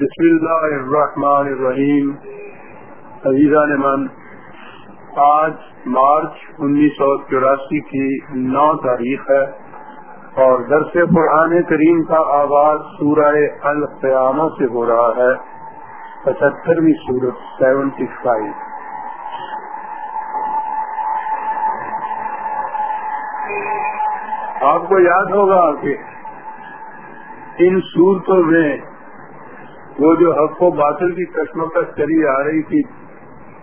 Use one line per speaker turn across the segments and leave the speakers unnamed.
بسم اللہ الرحمن الرحیم. عزیزان من، آج مارچ انیس سو چوراسی کی نو تاریخ ہے اور درس قرآن کریم کا آغاز سورہ القیامہ سے ہو رہا ہے، پچہترویں سورت، سیونٹی فائیو. آپ کو یاد ہوگا کہ ان صورتوں میں وہ جو حق و باطل کی کشمکش چلی آ رہی تھی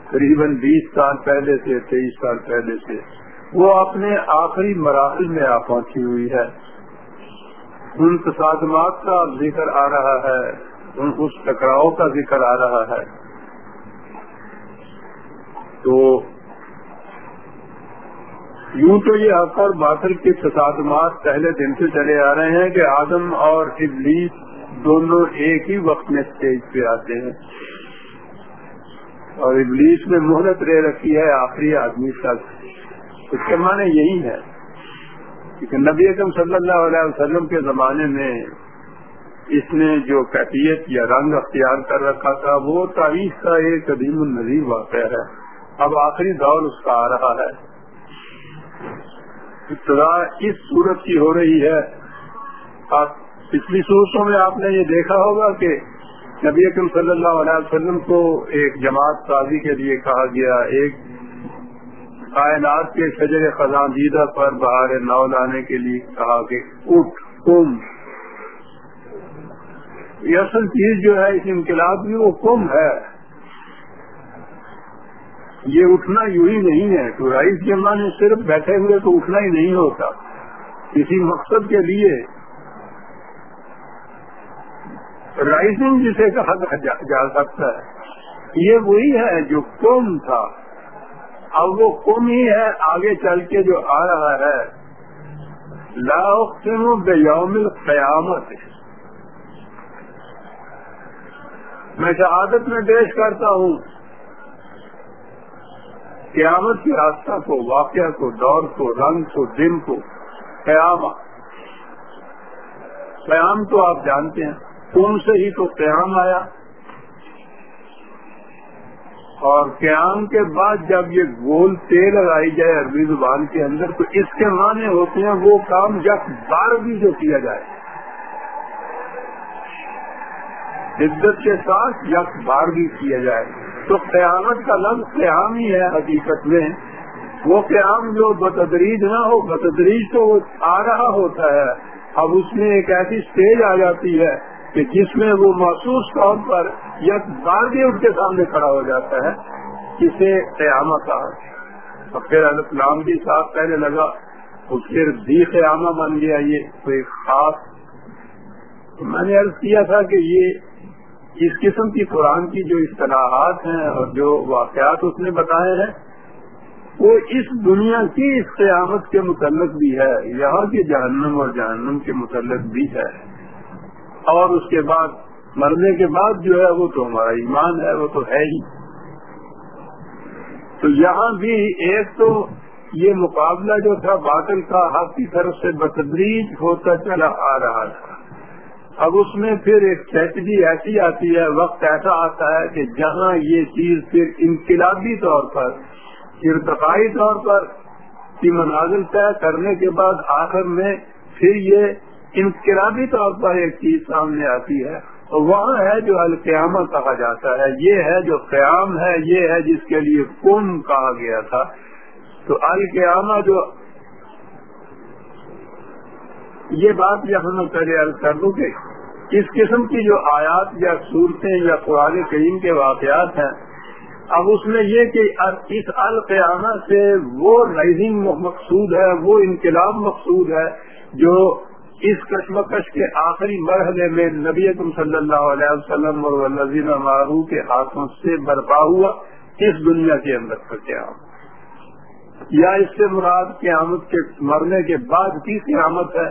قریب بیس سال پہلے سے، تیئیس سال پہلے سے، وہ اپنے آخری مراحل میں آ پہنچی ہوئی ہے۔ ان تصادمات کا ذکر آ رہا ہے، ان اس ٹکراؤ کا ذکر آ رہا ہے۔ تو یوں تو یہ حق اور باطل کے تصادمات پہلے دن سے چلے آ رہے ہیں کہ آدم اور ابلیس دونوں ایک ہی وقت میں اسٹیج پہ آتے ہیں۔ اور ابلیس میں مہلت رہ رکھی ہے آخری آدمی تک۔ اس کے معنی یہی ہے کہ نبی اکم صلی اللہ علیہ وسلم کے زمانے میں اس نے جو کیفیت یا رنگ اختیار کر رکھا تھا، وہ تاریخ کا ایک قدیم النظیر واقعہ ہے۔ اب آخری دور اس کا آ رہا ہے۔ ابتدا اس صورت کی ہو رہی ہے۔ پچھلی صورتوں میں آپ نے یہ دیکھا ہوگا کہ نبی اکم صلی اللہ علیہ وسلم کو ایک جماعت سازی کے لیے کہا گیا، ایک کائنات کے شجر خزاندیدہ پر بہار نو لانے کے لیے کہا کہ اٹھ کم۔ یہ اصل چیز جو ہے، اس انقلاب کی وہ کم ہے۔ یہ اٹھنا یوں ہی نہیں ہے۔ تو رائس کے معنی صرف بیٹھے ہوئے تو اٹھنا ہی نہیں ہوتا۔ کسی مقصد کے لیے رائزنگ جسے کہا جا سکتا ہے۔ یہ وہی ہے جو کم تھا۔ اب وہ کم ہی ہے، آگے چل کے جو آ رہا ہے۔ لاؤقم بیوم قیامت میں شہادت میں پیش کرتا ہوں۔ قیامت کے راستہ کو، واقعہ کو، دور کو، رنگ کو، دن کو قیام قیام تو آپ جانتے ہیں۔ کون سے ہی تو قیام آیا۔ اور قیام کے بعد جب یہ گول تیل لگائی جائے عربی زبان کے اندر، تو اس کے معنی ہوتے ہیں وہ کام جب بار بھی جو کیا جائے۔ شدت کے ساتھ یک بار بھی کیا جائے۔ تو قیامت کا لفظ قیام ہی ہے حقیقت میں۔ وہ قیام جو بتدریج نہ ہو، بتدریج تو آ رہا ہوتا ہے۔ اب اس میں ایک ایسی اسٹیج آ جاتی ہے۔ کہ جس میں وہ محسوس طور پر یک بار بھی ان کے سامنے کھڑا ہو جاتا ہے کسے قیامت اور پھر السلام بھی صاف پہلے لگا اس پھر بھی قیامہ بن گیا یہ کوئی خاص۔ میں نے عرض کیا تھا کہ یہ اس قسم کی قرآن کی جو اصطلاحات ہیں اور جو واقعات اس نے بتائے ہیں، وہ اس دنیا کی اس قیامت کے متعلق بھی ہے، یہاں کے جہنم اور جہنم کے متعلق بھی ہے۔ اور اس کے بعد مرنے کے بعد جو ہے وہ تو ہمارا ایمان ہے، وہ تو ہے ہی۔ تو یہاں بھی ایک تو یہ مقابلہ جو تھا، باطل کا حق کی طرف سے بتدریج ہوتا چلا آ رہا تھا۔ اب اس میں پھر ایک اسٹریٹجی ایسی آتی ہے، وقت ایسا آتا ہے کہ جہاں یہ چیز پھر انقلابی طور پر، ارتقائی طور پر کی مناظر طے کرنے کے بعد آخر میں پھر یہ انقلابی طور پر ایک چیز سامنے آتی ہے وہاں ہے جو القیامہ کہا جاتا ہے، یہ ہے جو قیام ہے، یہ ہے جس کے لیے کم کہا گیا تھا۔ تو القیامہ جو یہ بات یہاں میں پہلے عرض کر دوں کہ اس قسم کی جو آیات یا صورتیں یا قرآن کریم کے واقعات ہیں، اب اس میں یہ کہ اس القیامہ سے وہ رائزنگ مقصود ہے، وہ انقلاب مقصود ہے جو اس کشمکش کے آخری مرحلے میں نبی اکم صلی اللہ علیہ وسلم اور نظیم معروع کے ہاتھوں سے برپا ہوا اس دنیا کے اندر کا قیام یا اس سے مراد قیامت کے مرنے کے بعد کی قیامت ہے۔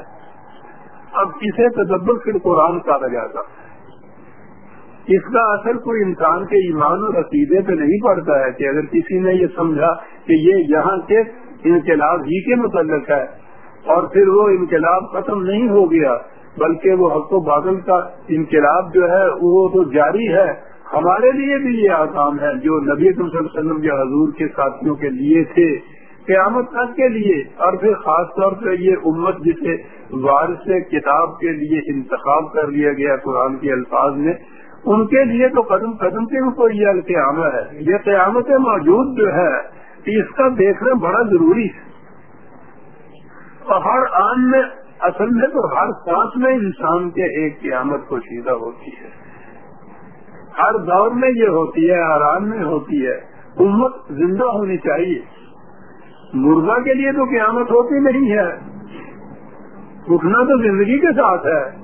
اب اسے تدبر پھر قرآن کہا جاتا اس کا اثر کوئی انسان کے ایمان اور عقیدے پہ نہیں پڑتا ہے کہ اگر کسی نے یہ سمجھا کہ یہ یہاں کے انقلاب ہی کے متعلق ہے اور پھر وہ انقلاب ختم نہیں ہو گیا، بلکہ وہ حق و بادل کا انقلاب جو ہے، وہ تو جاری ہے۔ ہمارے لیے بھی یہ آسام ہے، جو نبی صلی اللہ علیہ وسلم یا حضور کے ساتھیوں کے لیے تھے، قیامت تک کے لیے۔ اور پھر خاص طور پر یہ امت جسے وارث کتاب کے لیے انتخاب کر لیا گیا قرآن کے الفاظ میں، ان کے لیے تو قدم قدم کے اوپر یہ القیامت ہے۔ یہ قیامت موجود جو ہے، اس کا دیکھنا بڑا ضروری ہے۔ اور ہر آن میں، اصل میں تو ہر سانس میں انسان کے ایک قیامت کو سیدھا ہوتی ہے۔ ہر دور میں یہ ہوتی ہے، ہر آن میں ہوتی ہے۔ امت زندہ ہونی چاہیے۔ مردہ کے لیے تو قیامت ہوتی نہیں ہے۔ اٹھنا تو زندگی کے ساتھ ہے۔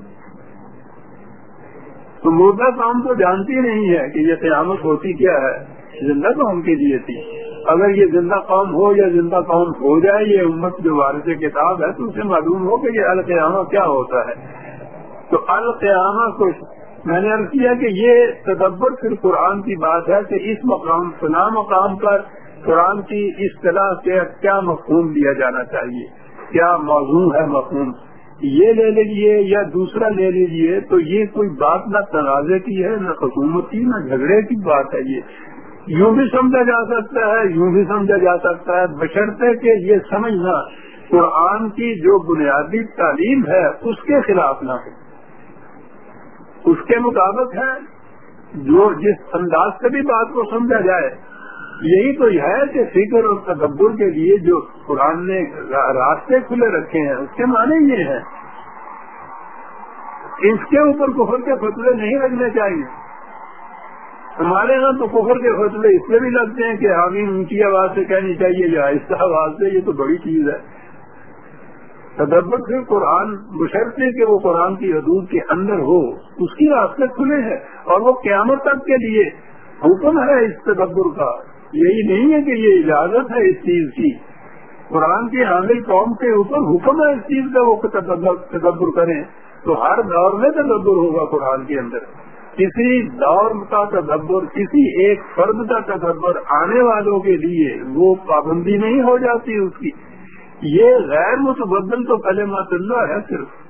تو مردہ کام تو جانتی نہیں ہے کہ یہ قیامت ہوتی کیا ہے۔ زندہ قوم کے لیے تھی۔ اگر یہ زندہ قوم ہو یا زندہ قوم ہو جائے، یہ امت جو وارث کتاب ہے، تو اسے معلوم ہو کہ یہ القیامہ کیا ہوتا ہے۔ تو القیامہ کو میں نے عرض کیا کہ یہ تدبر پھر قرآن کی بات ہے کہ اس مقام، فلاں مقام پر قرآن کی اصطلاح سے کیا مفہوم دیا جانا چاہیے، کیا موضوع ہے مفہوم۔ یہ لے لیجیے یا دوسرا لے لیجیے تو یہ کوئی بات نہ تنازع کی ہے، نہ حکومت کی، نہ جھگڑے کی بات ہے یہ۔ یوں بھی سمجھا جا سکتا ہے، یوں بھی سمجھا جا سکتا ہے۔ بشرطے کہ یہ سمجھنا قرآن کی جو بنیادی تعلیم ہے، اس کے خلاف نہ ہو۔ اس کے مطابق ہے، جو جس انداز سے بھی بات کو سمجھا جائے۔ یہی تو ہے کہ فکر اور تدبر کے لیے جو قرآن نے راستے کھلے رکھے ہیں، اس کے معنی یہ ہے اس کے اوپر کفر کے فتوے نہیں لگنے چاہیے۔ ہمارے یہاں تو کفر کے فتوے اس لیے بھی لگتے ہیں کہ آمین اونچی آواز سے کہنی چاہیے یا آہستہ آواز سے، یہ تو بڑی چیز ہے۔ تدبر سے قرآن بشرتے کہ وہ قرآن کی حدود کے اندر ہو، اس کی راستے کھلے ہیں۔ اور وہ قیامت تک کے لیے حکم ہے اس تدبر کا۔ یہی نہیں ہے کہ یہ اجازت ہے اس چیز کی۔ قرآن کی حامل قوم کے اوپر حکم ہے اس چیز کا، وہ تدبر کریں۔ تو ہر دور میں تدبر ہوگا قرآن کے اندر۔ کسی دور کا تدبر، کسی ایک فرد کا تدبر آنے والوں کے لیے وہ پابندی نہیں ہو جاتی اس کی۔ یہ غیر متبدل تو کلمات اللہ ہے صرف۔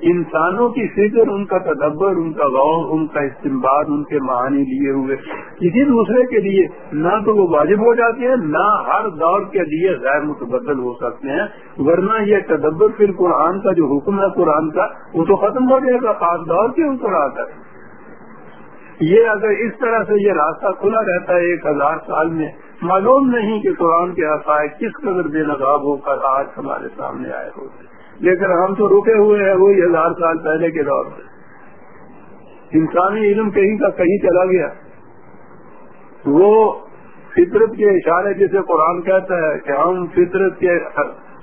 انسانوں کی فکر، ان کا تدبر، ان کا غور، ان کا استعمال ان کے معانی لیے ہوئے کسی دوسرے کے لیے نہ تو وہ واجب ہو جاتے ہیں، نہ ہر دور کے لیے غیر متبدل ہو سکتے ہیں، ورنہ یہ تدبر پھر قرآن کا جو حکم ہے، قرآن کا، وہ تو ختم ہو جائے گا، خاص دور کے اوپر آ کر۔ یہ اگر اس طرح سے یہ راستہ کھلا رہتا ہے، ایک ہزار سال میں، معلوم نہیں کہ قرآن کے حقائق کس قدر بے نقاب ہو کر آج ہمارے سامنے آئے ہوتے لیکن ہم تو رکے ہوئے ہیں وہی ہزار سال پہلے کے دور میں۔ انسانی علم کہیں کا کہیں چلا گیا۔ وہ فطرت کے اشارے جسے قرآن کہتا ہے کہ ہم فطرت کے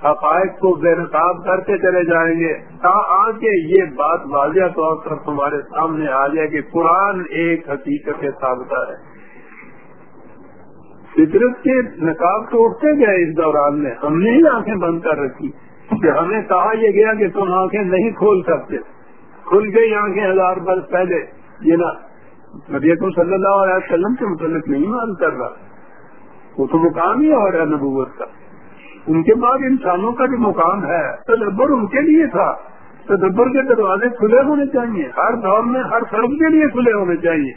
حقائق کو بے نقاب کرتے چلے جائیں گے، تا آگے یہ بات واضح طور پر تمہارے سامنے آ جائے کہ قرآن ایک حقیقت ثابتہ ہے۔ فطرت کے نقاب تو اٹھتے گئے اس دوران میں، ہم نے ہی آنکھیں بند کر رکھی۔ کہ ہمیں کہا یہ گیا کہ تم آنکھیں نہیں کھول سکتے۔ کھل گئی آنکھیں ہزار برس پہلے۔ یہ نا نبی صلی اللہ علیہ وسلم کے متعلق نہیں مان کر رہا۔ وہ تو مقام ہی اور ہے نبوت کا۔ ان کے بعد انسانوں کا جو مقام ہے۔ تدبر ان کے لیے تھا۔ تدبر کے دروازے کھلے ہونے چاہیے۔ ہر دور میں، ہر فرد کے لیے کھلے ہونے چاہیے۔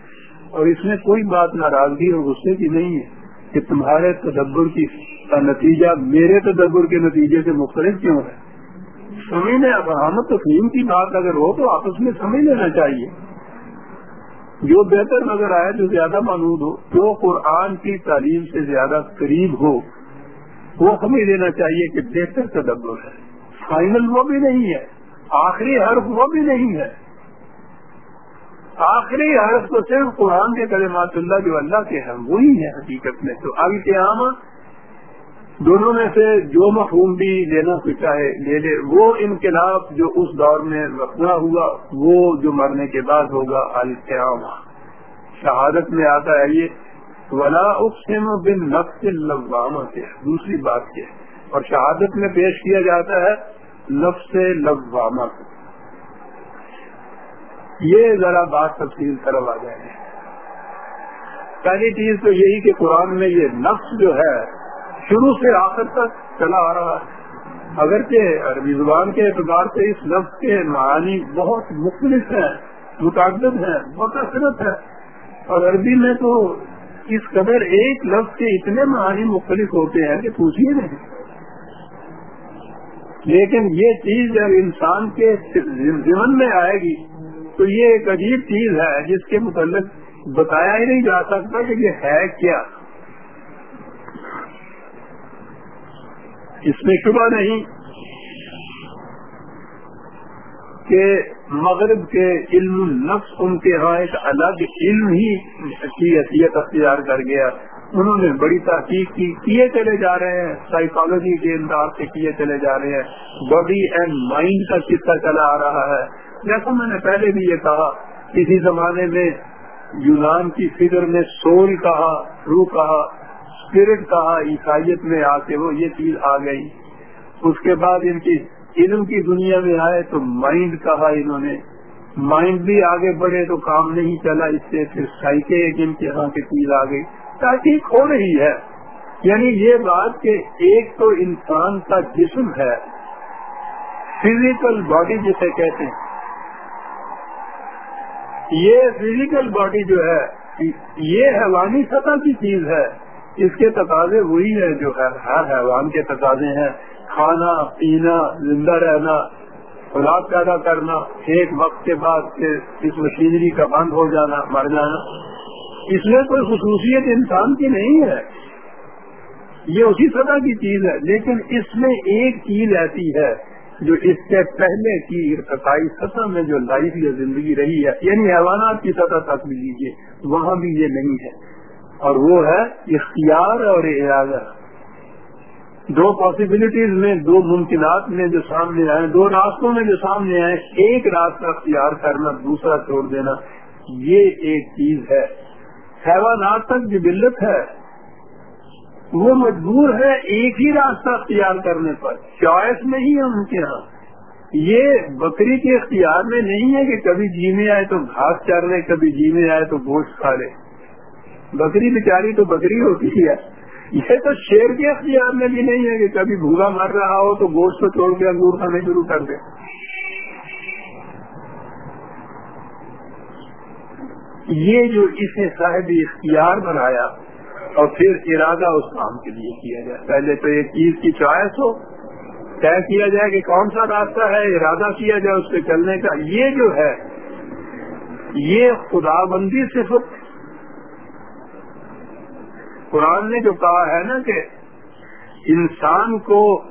اور اس میں کوئی بات ناراضگی اور غصے کی نہیں ہے کہ تمہارے تدبر کی کا نتیجہ میرے تدبر کے نتیجے سے مختلف کیوں ہے؟ سمجھنے ابہامت تسلیم کی بات اگر ہو تو آپس میں سمجھ لینا چاہیے۔ جو بہتر نظر آئے، جو زیادہ معلوم ہو، جو قرآن کی تعلیم سے زیادہ قریب ہو، وہ سمجھ لینا چاہیے کہ بہتر تدبر ہے۔ فائنل وہ بھی نہیں ہے، آخری حرف وہ بھی نہیں ہے۔ آخری حرف تو صرف قرآن کے کلمات اللہ جو اللہ کے ہیں، وہی ہے حقیقت میں۔ تو اب قیام دونوں میں سے جو مفہوم بھی لینا چاہے لے لے۔ وہ انقلاب جو اس دور میں رکھنا ہوا، وہ جو مرنے کے بعد ہوگا القیام شہادت میں آتا ہے یہ، ولا اقسم بن نفس لبامہ سے دوسری بات یہ۔ اور شہادت میں پیش کیا جاتا ہے، نفس لبامہ سے یہ ذرا بات تفصیل طرف آ جائے۔ پہلی چیز تو یہی کہ قرآن میں یہ نفس جو ہے شروع سے آخر تک چلا آ رہا ہے۔ اگرچہ عربی زبان کے اعتبار سے اس لفظ کے معنی بہت مختلف ہیں، متعدد ہیں بہت اثرت ہے اور عربی میں تو اس قدر ایک لفظ کے اتنے معنی مختلف ہوتے ہیں کہ پوچھیے نہیں۔ لیکن یہ چیز جب انسان کے ذمن میں آئے گی، تو یہ ایک عجیب چیز ہے، جس کے متعلق بتایا ہی نہیں جا سکتا کہ یہ ہے کیا۔ اس میں شبہ نہیں کہ مغرب کے علم نفس ان کے ہاں ایک الگ علم ہی کی حیثیت اختیار کر گیا۔ انہوں نے بڑی تحقیق کی، کیے چلے جا رہے ہیں۔ سائیکالوجی کے انداز سے کیے چلے جا رہے ہیں۔ باڈی اینڈ مائنڈ کا قصہ چلا آ رہا ہے۔ جیسا میں نے پہلے بھی یہ کہا، کسی زمانے میں یونان کی فکر میں سول کہا، روح کہا۔ اسپرٹ کہا، عیسائیت میں آ کے وہ یہ چیز آ گئی۔ اس کے بعد ان کی علم کی دنیا میں آئے تو مائنڈ کہا انہوں نے۔ مائنڈ بھی آگے بڑھے تو کام نہیں چلا، اس سے پھر سائیکے ان کے یہاں کی چیز آ گئی۔ تحقیق ہو رہی ہے۔ یعنی یہ بات کہ ایک تو انسان کا جسم ہے۔ فزیکل باڈی جسے کہتے ہیں۔ یہ فزیکل باڈی جو ہے، یہ حیوانی سطح کی چیز ہے۔ اس کے تقاضے وہی ہے جو ہے، ہر حیوان کے تقاضے ہیں۔ کھانا، پینا، زندہ رہنا خوراک پیدا کرنا، ایک وقت کے بعد اس مشینری کا بند ہو جانا، مر جانا۔ اس میں کوئی خصوصیت انسان کی نہیں ہے۔ یہ اسی سطح کی چیز ہے، لیکن اس میں ایک چیز ایسی ہے جو اس سے پہلے کی ارتقائی سطح میں جو لائف یا زندگی رہی ہے یعنی حیوانات کی سطح تک بھی لیجیے وہاں بھی یہ نہیں ہے۔ اور وہ ہے اختیار اور ارادہ دو پاسبلٹیز میں، دو ممکنات میں جو سامنے آئے دو راستوں میں جو سامنے آئے ایک راستہ اختیار کرنا، دوسرا چھوڑ دینا، یہ ایک چیز ہے۔ حیوانات تک جو بلت ہے، وہ مجبور ہے ایک ہی راستہ اختیار کرنے پر۔ چوائس نہیں ہے ان کے یہاں یہ بکری کے اختیار میں نہیں ہے کہ کبھی جی میں آئے تو گھاس چار لے کبھی جی میں آئے تو گوشت کھا لے۔ بکری بیچاری تو بکری ہوتی ہے۔ یہ تو شیر کے اختیار میں بھی نہیں ہے کہ کبھی بھوگا مر رہا ہو تو گوشت کو چھوڑ کے انگور کھانے شروع کر دے۔ یہ جو اسے صاحب اختیار بنایا اور پھر ارادہ اس کام کے لیے کیا جائے۔ پہلے تو ایک چیز کی چوائس ہو، طے کیا جائے کہ کون سا راستہ ہے، ارادہ کیا جائے اس پہ چلنے کا۔ یہ جو ہے، یہ خدا بندی صفت قرآن نے جو کہا ہے نا کہ انسان کو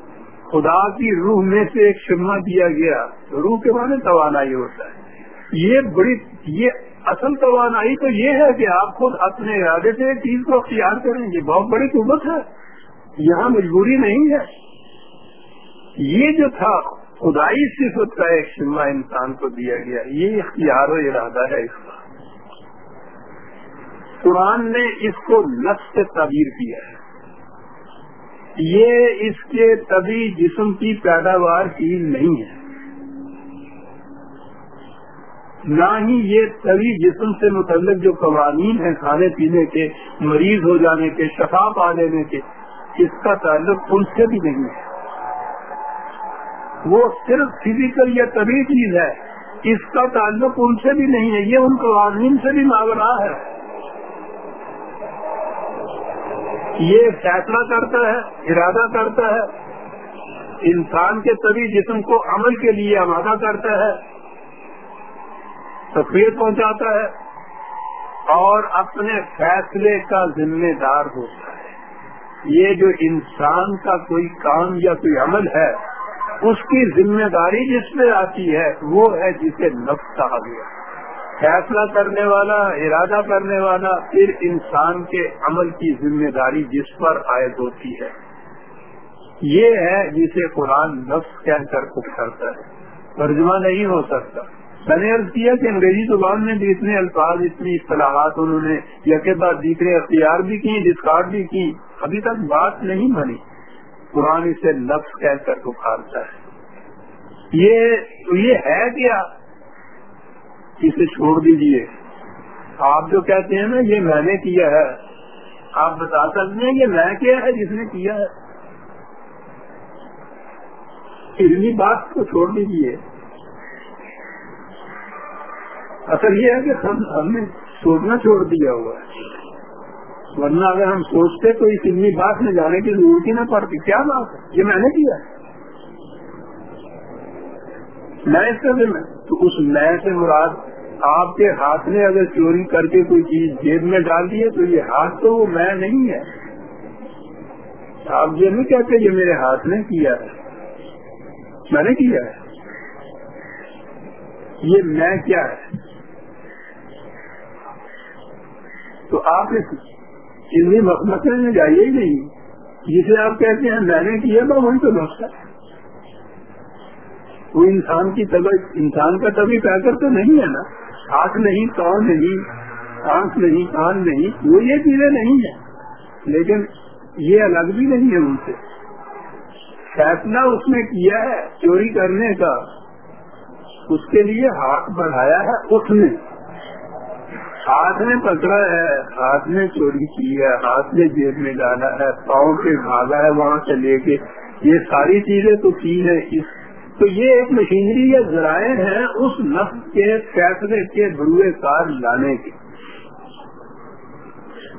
خدا کی روح میں سے ایک شمع دیا گیا، روح کے معنی توانائی ہوتا ہے۔ یہ بڑی، یہ اصل توانائی تو یہ ہے کہ آپ خود اپنے ارادے سے ایک چیز کو اختیار کریں گے۔ بہت بڑی قوت ہے۔ یہاں مجبوری نہیں ہے۔ یہ جو تھا، خدائی صفت کا ایک شملہ انسان کو دیا گیا۔ یہ اختیار و ارادہ ہے اس کا۔ قرآن نے اس کو نفس سے تعبیر کیا ہے۔ یہ اس کے طبی جسم کی پیداوار چیز نہیں ہے۔ نہ ہی یہ طبی جسم سے متعلق جو قوانین ہیں کھانے پینے کے، مریض ہو جانے کے، شفا پا لینے کے، اس کا تعلق ان سے بھی نہیں ہے۔ وہ صرف فزیکل یا طبی چیز ہے۔ اس کا تعلق ان سے بھی نہیں ہے۔ یہ ان قوانین سے بھی ماورا ہے۔ یہ فیصلہ کرتا ہے، ارادہ کرتا ہے۔ انسان کے طبی جسم کو عمل کے لیے آمادہ کرتا ہے تفریح پہنچاتا ہے اور اپنے فیصلے کا ذمہ دار ہوتا ہے۔ یہ جو انسان کا کوئی کام یا کوئی عمل ہے، اس کی ذمہ داری جس پہ آتی ہے، وہ ہے جسے نفس کہا گیا۔ فیصلہ کرنے والا، ارادہ کرنے والا، پھر انسان کے عمل کی ذمہ داری جس پر عائد ہوتی ہے۔ یہ ہے جسے قرآن نفس کہہ کر کرتا ہے۔ ترجمہ نہیں ہو سکتا۔ میں نے عرض کیا کہ انگریزی زبان میں بھی اتنے الفاظ، اتنی اصطلاحات انہوں نے یقے بعد دیکھنے، اختیار بھی کی ڈسکارڈ بھی کی، ابھی تک بات نہیں بنی۔ قرآن اسے لفظ کہہ کر پکارتا ہے۔ یہ یہ ہے کیا؟ اسے چھوڑ دیجیے۔ آپ جو کہتے ہیں نا، یہ میں نے کیا ہے۔ آپ بتا سکتے ہیں یہ میں کیا ہے، جس نے کیا ہے؟ علمی بات کو چھوڑ دیجیے اصل یہ ہے کہ ہم ہم نے سوچنا چھوڑ دیا ہوا ہے۔ ورنہ اگر ہم سوچتے تو اس علمی بات میں جانے کی ضرورت ہی نہ پڑتی۔ کیا بات ہے؟ یہ میں نے کیا ہے۔ میں اس کا تو اس میں سے مراد آپ کے ہاتھ نے اگر چوری کر کے کوئی چیز جیب میں ڈال دی ہے تو یہ ہاتھ تو وہ میں نہیں ہے۔ آپ یہ نہیں کہتے یہ میرے ہاتھ نے کیا ہے۔ میں نے کیا ہے۔ یہ میں کیا ہے۔ تو آپ اس علمی مسئلے میں جائیے ہی نہیں۔ جسے آپ کہتے ہیں میں نے کیا تھا وہی تو نقصہ وہ انسان کی طبیعت انسان کا طبی پیکر تو نہیں ہے نا۔ ہاتھ نہیں، کان نہیں، آنکھ نہیں، کان نہیں، وہ یہ چیزیں نہیں ہیں۔ لیکن یہ الگ بھی نہیں ہے ان سے۔ فیصلہ اس نے کیا ہے چوری کرنے کا۔ اس کے لیے ہاتھ بڑھایا ہے اس نے۔ ہاتھ نے پکڑا ہے، ہاتھ نے چوری کی ہے، ہاتھ نے جیب میں ڈالا ہے، پاؤں پہ بھاگا ہے وہاں سے لے کے۔ یہ ساری چیزیں تو کی ہے اس تو یہ ایک مشینری یا ذرائع ہیں اس نفس کے فیصلے کے بروئے کار لانے کے۔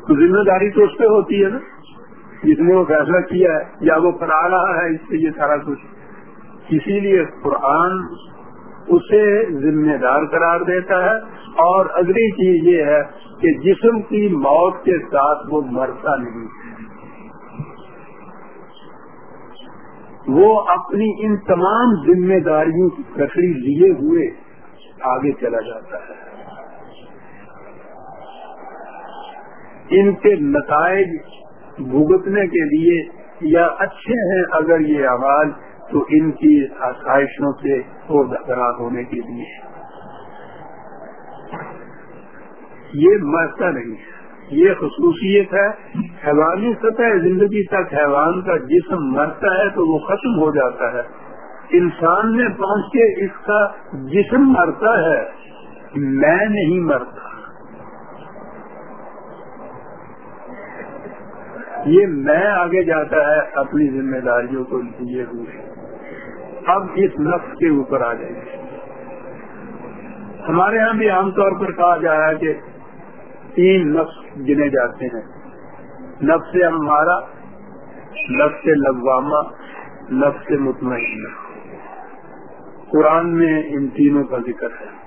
تو ذمہ داری تو اس پہ ہوتی ہے نا۔ جس نے وہ فیصلہ کیا ہے یا وہ کرا رہا ہے اس سے یہ سارا کچھ۔ اسی لیے قرآن اسے ذمہ دار قرار دیتا ہے۔ اور اگلی چیز یہ ہے کہ جسم کی موت کے ساتھ وہ مرتا نہیں۔ وہ اپنی ان تمام ذمہ داریوں کی ککڑی لیے ہوئے آگے چلا جاتا ہے۔ ان کے نتائج بھگتنے کے لیے یا اچھے ہیں اگر یہ آواز تو ان کی آسائشوں سے اور درار ہونے کے لیے۔ یہ مرتا نہیں ہے۔ یہ خصوصیت ہے، حیوانی سطح زندگی تک حیوان کا جسم مرتا ہے تو وہ ختم ہو جاتا ہے۔ انسان میں پہنچ کے اس کا جسم مرتا ہے، میں نہیں مرتا۔ یہ میں آگے جاتا ہے، اپنی ذمہ داریوں کو لیے ہوئے اب اس نفس کے اوپر آ جائیں گے ہمارے ہاں بھی عام طور پر کہا جا رہا ہے کہ تین نفس گنے جاتے ہیں۔ نفس ہمارا، نفس لغوامہ نفس مطمئنہ۔ قرآن میں ان تینوں کا ذکر ہے۔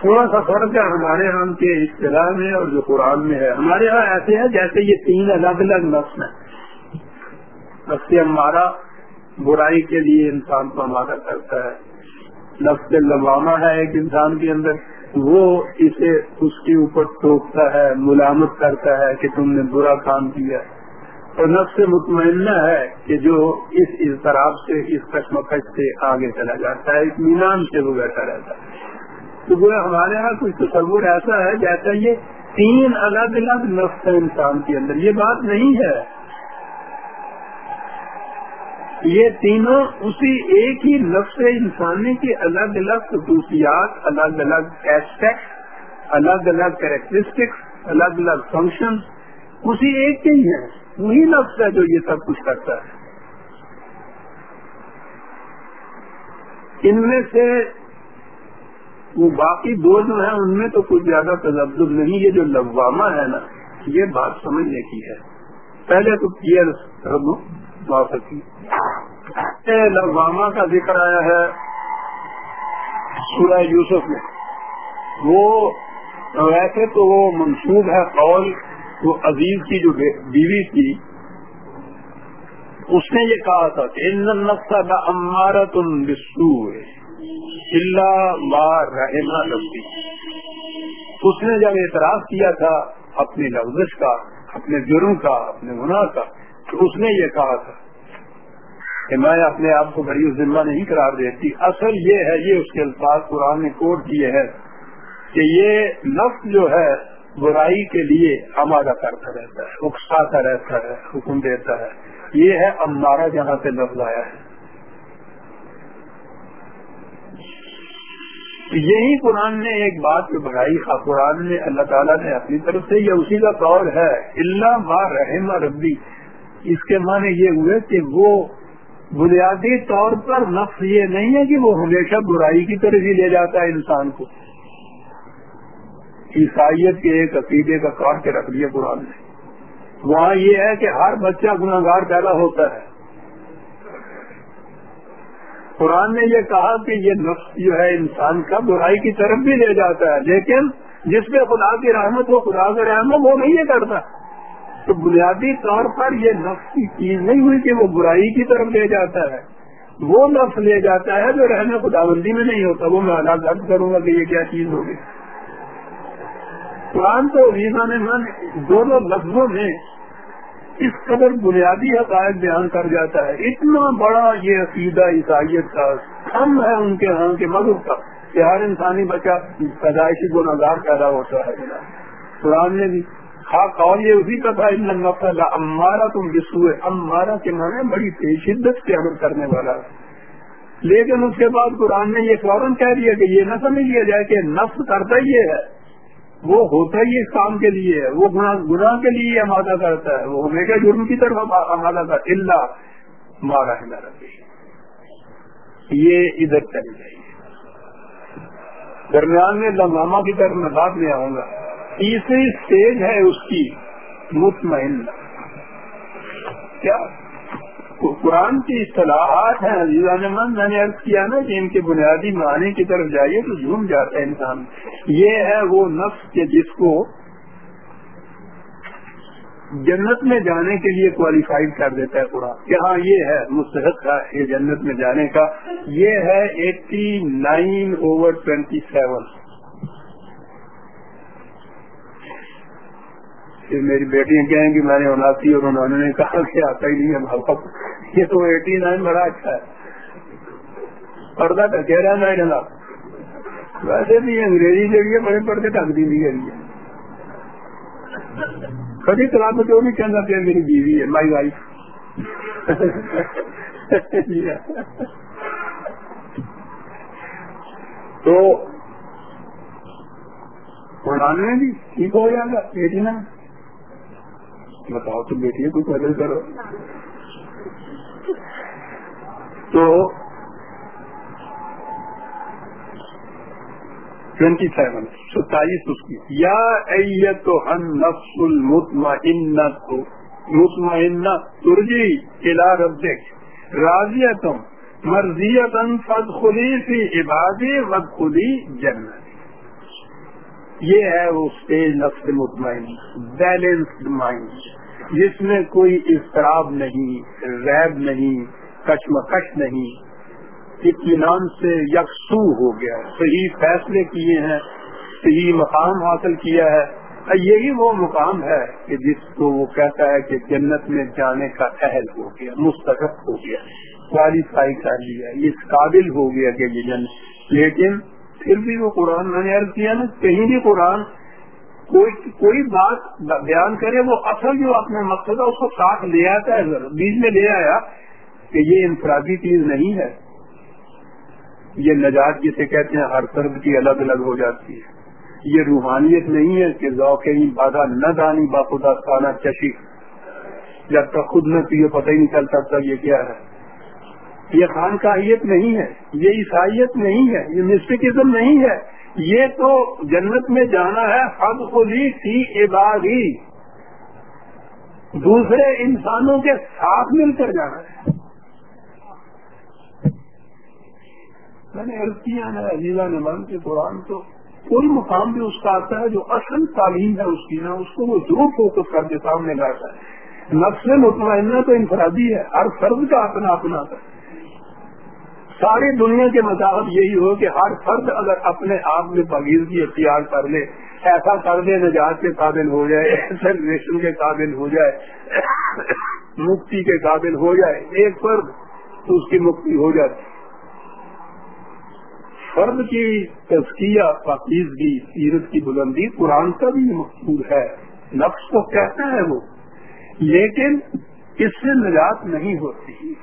تھوڑا سا فرق ہے ہمارے یہاں کے اصطلاح میں اور جو قرآن میں ہے۔ ہمارے یہاں ایسے ہے جیسے یہ تین الگ الگ نفس ہیں۔ نفس ہمارا برائی کے لیے انسان کو ہمارا کرتا ہے۔ نفس لغوامہ ہے ایک انسان کے اندر۔ وہ اسے اس کے اوپر ٹوکتا ہے، ملامت کرتا ہے کہ تم نے برا کام کیا۔ اور نفس مطمئنہ ہے کہ جو اس اضطراب سے، اس کشمکش سے آگے چلا جاتا ہے، اطمینان سے وہ بیٹھا رہتا ہے۔ تو وہ ہمارے یہاں کچھ تصور ایسا ہے جیسا یہ تین الگ الگ نفس ہے انسان کے اندر، یہ بات نہیں ہے۔ یہ تینوں اسی ایک ہی لفظ انسانی کی الگ الگ خصوصیات، الگ الگ ایسپیکٹ الگ الگ کریکٹرسٹکس الگ الگ فنکشن اسی ایک کے ہی ہیں۔ وہی لفظ ہے جو یہ سب کچھ کرتا ہے۔ ان میں سے وہ باقی دو جو ہیں، ان میں تو کچھ زیادہ تجبد نہیں، یہ جو لغوامہ ہے نا، یہ بات سمجھنے کی ہے۔ پہلے تو یہ لغامہ کا ذکر آیا ہے سورہ یوسف میں۔ وہ ویسے تو وہ منسوب ہے قول، وہ عزیز کی جو بیوی تھی، اس نے یہ کہا تھا کہ ان بسو اس نے جب اعتراض کیا تھا اپنی لفظ کا، اپنے جرم کا، اپنے گناہ کا، تو اس نے یہ کہا تھا۔ کہ میں اپنے آپ کو بڑی ذمہ نہیں قرار دیتی۔ اصل یہ ہے، یہ اس کے الفاظ قرآن نے کوٹ کیے ہیں کہ یہ لفظ جو ہے، برائی کے لیے آمادہ کرتا رہتا ہے، اکساتا رہتا ہے، حکم دیتا ہے۔ یہ ہے امارا جہاں سے لفظ آیا ہے۔ یہی قرآن نے ایک بات جو بڑھائی قرآن نے، اللہ تعالیٰ نے اپنی طرف سے، یہ اسی کا طور ہے۔ اللہ ما رحم ربی اس کے معنی یہ ہوئے کہ وہ بنیادی طور پر نفس یہ نہیں ہے کہ وہ ہمیشہ برائی کی طرف ہی لے جاتا ہے انسان کو۔ عیسائیت کے ایک عقیدے کا کاٹ کے رکھ دیا قرآن نے۔ وہاں یہ ہے کہ ہر بچہ گناگار پیدا ہوتا ہے۔ قرآن نے یہ کہا کہ یہ نفس جو ہے انسان کا برائی کی طرف بھی لے جاتا ہے، لیکن جس پہ خدا کی رحمت ہو، خدا کا رحمت وہ نہیں یہ کرتا۔ تو بنیادی طور پر یہ نفس کی چیز نہیں ہوئی کہ وہ برائی کی طرف لے جاتا ہے۔ وہ نفس لے جاتا ہے جو رہنا خدا بندی میں نہیں ہوتا۔ وہ میں الگ درد کروں گا کہ یہ کیا چیز ہوگی قرآن تو ریزا نے من دونوں لفظوں میں اس قدر بنیادی حقائق بیان کر جاتا ہے۔ اتنا بڑا یہ عقیدہ عیسائیت کا کم ہے ان کے ہاں کے مذہب کا کہ ہر انسانی بچہ پیدائشی گناگار پیدا ہوتا ہے۔ قرآن نے بھی خاص اور یہ اسی کا تھا امارا تم جسو امارا کے معنی بڑی شدت سے عمل کرنے والا۔ لیکن اس کے بعد قرآن نے یہ فوراً کہہ دیا کہ یہ نہ سمجھ لیا جائے کہ نفس کرتا ہی ہے۔ وہ ہوتا ہی اس کام کے لیے ہے وہ گناہ گناہ کے لیے آمادہ کرتا ہے۔ وہ ہمیشہ جرم کی طرف آمادہ کرتا ہے؟ اللہ مارا ہے یہ ادھر چلی جائیے درمیان میں لمامہ کی طرف میں بات میں آؤں گا۔ تیسری اسٹیج ہے اس کی، مطمئن۔ کیا؟ قرآن کی اصطلاحات ہیں عزیزہ نے من میں نے عرض کیا نا کہ ان کے بنیادی معنی کی طرف جائیے تو جھوم جاتا ہے انسان۔ یہ ہے وہ نفس کے جس کو جنت میں جانے کے لیے کوالیفائڈ کر دیتا ہے قرآن۔ کہ ہاں یہ ہے مستحق ہے یہ جنت میں جانے کا۔ یہ ہے eighty nine over twenty seven پھر میری بیٹیاں کہیں گی میں نے اناسی اور انہوں نے کہا کہ آتا ہی نہیں ہے یہ تو ایٹی نائن بڑا اچھا ہے۔ پردہ کا کہہ رہا ہے نا۔ ویسے بھی انگریزی کے لیے بڑے پردے ڈھک دی گئی ہے کبھی کلاب جو بھی کہنا کہ میری بیوی ہے، مائی وائف۔ تو پڑھانے بھی ٹھیک ہو جائے گا ایٹی نائن۔ بتاؤ تو بیٹی کچھ بدل کرو۔ تو ٹوینٹی سیون ستائیس اس کی۔ یا ایتو ان نفس المطمئنت مطمئنہ، ترجی الى ربک، راضیتم مرضیتن فدخلی فی عبادی ودخلی جنت۔ یہ ہے وہ اسٹیج نفس مطمئن بیلنسڈ مائنڈ جس میں کوئی اضطراب نہیں ریب نہیں، کشمکش نہیں، اطمینان سے یکسو ہو گیا صحیح فیصلے کیے ہیں، صحیح مقام حاصل کیا ہے۔ یہی وہ مقام ہے کہ جس کو وہ کہتا ہے کہ جنت میں جانے کا اہل ہو گیا مستقب ہو گیا کوالیفائی کر لیا اس قابل ہو گیا کہ یہ جنت، لیکن پھر بھی وہ قرآن میں نے عرض کیا نا، کہیں بھی قرآن کوئی کوئی بات بیان کرے، وہ اصل جو اپنے مقصد ہے، اس کو ساتھ لے آتا ہے بیچ میں لے آیا کہ یہ انفرادی چیز نہیں ہے۔ یہ نجات جسے کہتے ہیں، ہر فرد کی الگ الگ ہو جاتی ہے۔ یہ روحانیت نہیں ہے کہ ذوق بادہ نہ دانی، باخدا خانہ چشی۔ جب تک خود نہ پیو پتہ ہی نہیں چل سکتا یہ کیا ہے۔ یہ خانقاہیت نہیں ہے، یہ عیسائیت نہیں ہے، یہ مسٹکزم نہیں ہے۔ یہ تو جنت میں جانا ہے، حد خودی تھی عبادی۔ دوسرے انسانوں کے ساتھ مل کر جانا ہے۔ میں نے عرض کیا ہے عزیزہ نمان کے قرآن تو کوئی مقام بھی اس کا آتا ہے جو اصل تعلیم ہے اس کی نا، اس کو وہ ضرور فوکس کر کے سامنے لاتا ہے۔ نفس مطمئنہ تو انفرادی ہے، ہر فرد کا اپنا اپنا ہے۔ ساری دنیا کے مطابق یہی ہو کہ ہر فرد اگر اپنے آپ میں پگیزگی اختیار کر لے، ایسا کر دے، نجات کے قابل ہو جائے ایسے ریشن کے قابل ہو جائے، مکتی کے قابل ہو جائے، ایک فرد تو اس کی مکتی ہو جاتی۔ فرد کی تزکیہ، پاکیزگی، سیرت کی بلندی قرآن کا بھی مقصود ہے۔ نفس تو کہتا ہے وہ، لیکن اس سے نجات نہیں ہوتی۔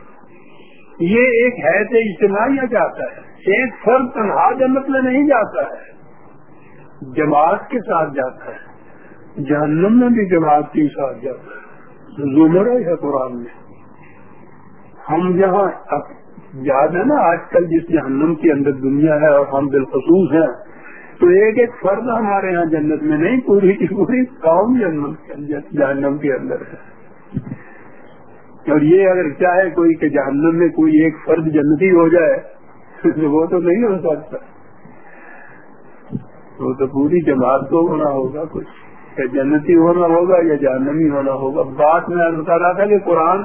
یہ ایک ہے اجتماعیہ جاتا ہے، ایک فرد تنہا جنت میں نہیں جاتا ہے، جماعت کے ساتھ جاتا ہے، جہنم میں بھی جماعت کے ساتھ جاتا ہے۔ زمرہ ہے قرآن میں۔ ہم یہاں یاد ہے نا، آج کل جس جہنم کے اندر دنیا ہے اور ہم بالخصوص ہیں، تو ایک ایک فرد ہمارے یہاں جنت میں نہیں، پوری کی پوری قوم جہنم کے اندر ہے۔ اور یہ اگر چاہے کوئی کہ جہنم میں کوئی ایک فرد جنتی ہو جائے وہ تو نہیں ہو سکتا۔ وہ تو پوری جماعت کو ہونا ہوگا کچھ۔ یا جنتی ہونا ہوگا یا جہنمی ہونا ہوگا۔ بات میں بتا رہا تھا کہ قرآن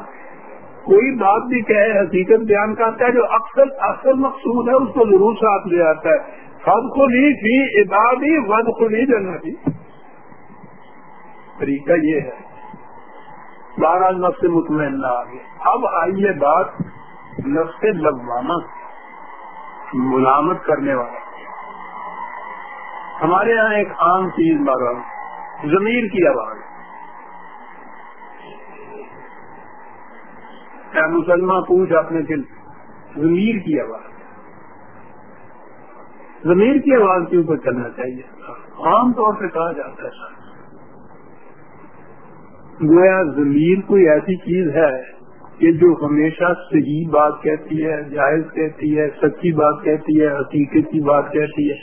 کوئی بات بھی کہے، حقیقت بیان کرتا ہے جو اکثر اکثر مقصود ہے، اس کو ضرور ساتھ لے آتا ہے۔ فد خلی تھی عبادی ود خلی جنتی طریقہ یہ ہے۔ بارہ نفس مطمئن نہ آگے اب آئیے بات نفس لگوانا ملامت کرنے والا۔ ہمارے یہاں ایک عام چیز مارا ضمیر کی آواز۔ کیا مسلمان پوچھ اپنے دل ضمیر کی آواز۔ ضمیر کی آواز کے اوپر چلنا چاہیے۔ عام طور پہ کہا جاتا ہے۔ گویا ضمیر کوئی ایسی چیز ہے کہ جو ہمیشہ صحیح بات کہتی ہے، جائز کہتی ہے، سچی بات کہتی ہے، حقیقت کی بات کہتی ہے؟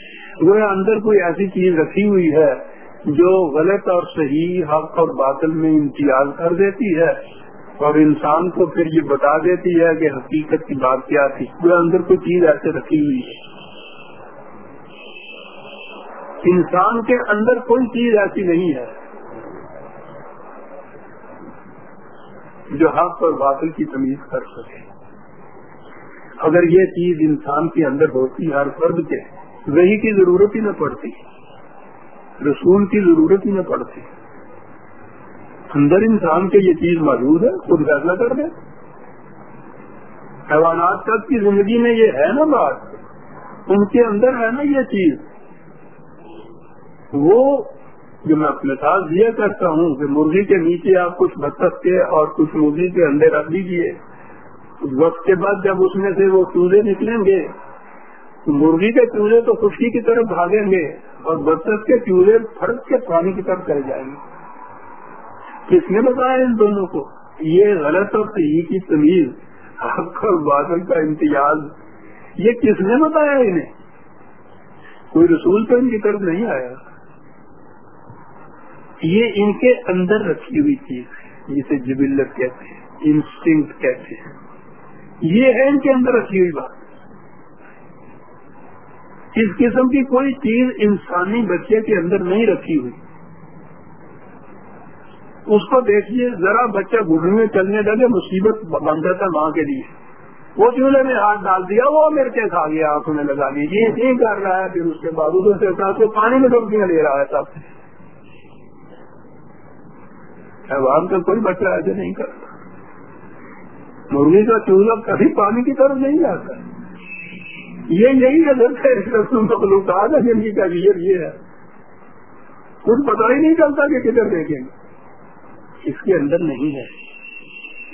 گویا اندر کوئی ایسی چیز رکھی ہوئی ہے جو غلط اور صحیح حق اور باطل میں امتیاز کر دیتی ہے؟ اور انسان کو پھر یہ بتا دیتی ہے کہ حقیقت کی بات کیا تھی؟ گویا اندر کوئی چیز ایسے رکھی ہوئی ہے؟ انسان کے اندر کوئی چیز ایسی نہیں ہے جو حق اور باطل کی تمیز کر سکے۔ اگر یہ چیز انسان کے اندر ہوتی، ہر فرد کے وہی کی ضرورت ہی نہ پڑتی، رسول کی ضرورت ہی نہ پڑتی۔ اندر انسان کے یہ چیز موجود ہے، خود فیصلہ کر دے۔ حیوانات تک کی زندگی میں یہ ہے نا بات۔ ان کے اندر ہے نا یہ چیز۔ وہ جو میں مثال دیا کرتا ہوں، کہ مرغی کے نیچے آپ کچھ بطخ کے اور کچھ مرغی کے انڈے رکھ دیجیے وقت کے بعد جب اس میں سے وہ چوزے نکلیں گے مرغی کے چوزے تو خشکی کی طرف بھاگیں گے اور بطخ کے چوزے پھڑک کے پانی کی طرف چل جائیں گے۔ کس نے بتایا ان دونوں کو؟ یہ غلط اور صحیح کی تمیز، حق اور بادل کا امتیاز۔ یہ کس نے بتایا انہیں؟ کوئی رسول تو ان کی طرف نہیں آیا۔ یہ ان کے اندر رکھی ہوئی چیز ہے جسے جبلت کہتے ہیں انسٹنکٹ کہتے ہیں۔ یہ ہے ان کے اندر رکھی ہوئی بات۔ اس قسم کی کوئی چیز انسانی بچے کے اندر نہیں رکھی ہوئی۔ اس کو دیکھیے، ذرا بچہ گھڑنے میں چلنے لگے، مصیبت بن جاتا ماں کے لیے۔ وہ چولہے میں ہاتھ ڈال دیا، وہ میرے کے کھا گیا، آنکھوں میں لگا لی یہ کر رہا ہے، پھر اس کے بعد سے پانی میں ڈبکیاں لے رہا ہے سب۔ حیوان کا کوئی بچہ ایسے نہیں کرتا۔ مرغی کا چولہا کبھی پانی کی طرف نہیں جاتا۔ یہ یہی مخلوق ہے جن کی کیریئر یہ ہے۔ کچھ پتا ہی نہیں چلتا کہ کدھر دیکھیں گے۔ اس کے اندر نہیں ہے۔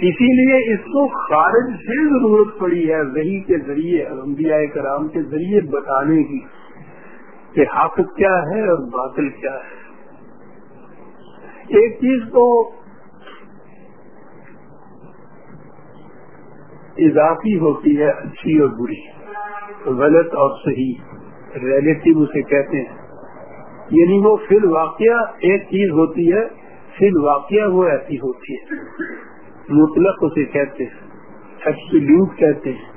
اسی لیے اس کو خارج سے ضرورت پڑی ہے وہی کے ذریعے، انبیاء کرام کے ذریعے بتانے کی کہ حق کیا ہے اور باطل کیا ہے۔ ایک چیز تو اضافی ہوتی ہے اچھی اور بری، غلط اور صحیح ریلیٹو اسے کہتے ہیں۔ یعنی وہ فی الواقعہ ایک چیز ہوتی ہے فی الواقعہ وہ ایسی ہوتی ہے۔ مطلق اسے کہتے ہیں ایبسلیوٹ کہتے ہیں۔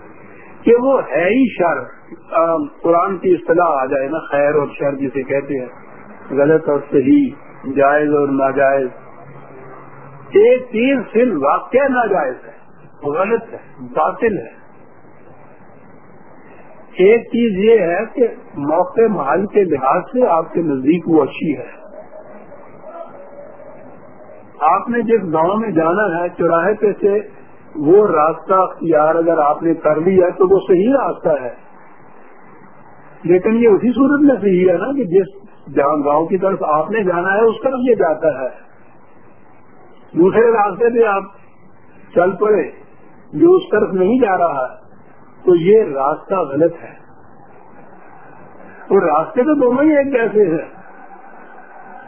کہ وہ ہے ہی شر۔ قرآن کی اصطلاح آ جائے نا، خیر اور شر جسے کہتے ہیں، غلط اور صحیح۔ جائز اور ناجائز۔ ایک چیز فی الواقعہ ناجائز ہے، غلط ہے، باطل ہے۔ ایک چیز یہ ہے کہ موقع محل کے لحاظ سے آپ کے نزدیک وہ اچھی ہے۔ آپ نے جس گاؤں میں جانا ہے، چوراہے پہ سے وہ راستہ اختیار اگر آپ نے کر لیا تو وہ صحیح راستہ ہے۔ لیکن یہ اسی صورت میں صحیح ہے نا کہ جس جہاں گاؤں کی طرف آپ نے جانا ہے، اس طرف یہ جاتا ہے۔ دوسرے راستے پہ آپ چل پڑے، جو اس طرف نہیں جا رہا ہے، تو یہ راستہ غلط ہے۔ اور راستے تو دونوں ہی ایک جیسے ہیں۔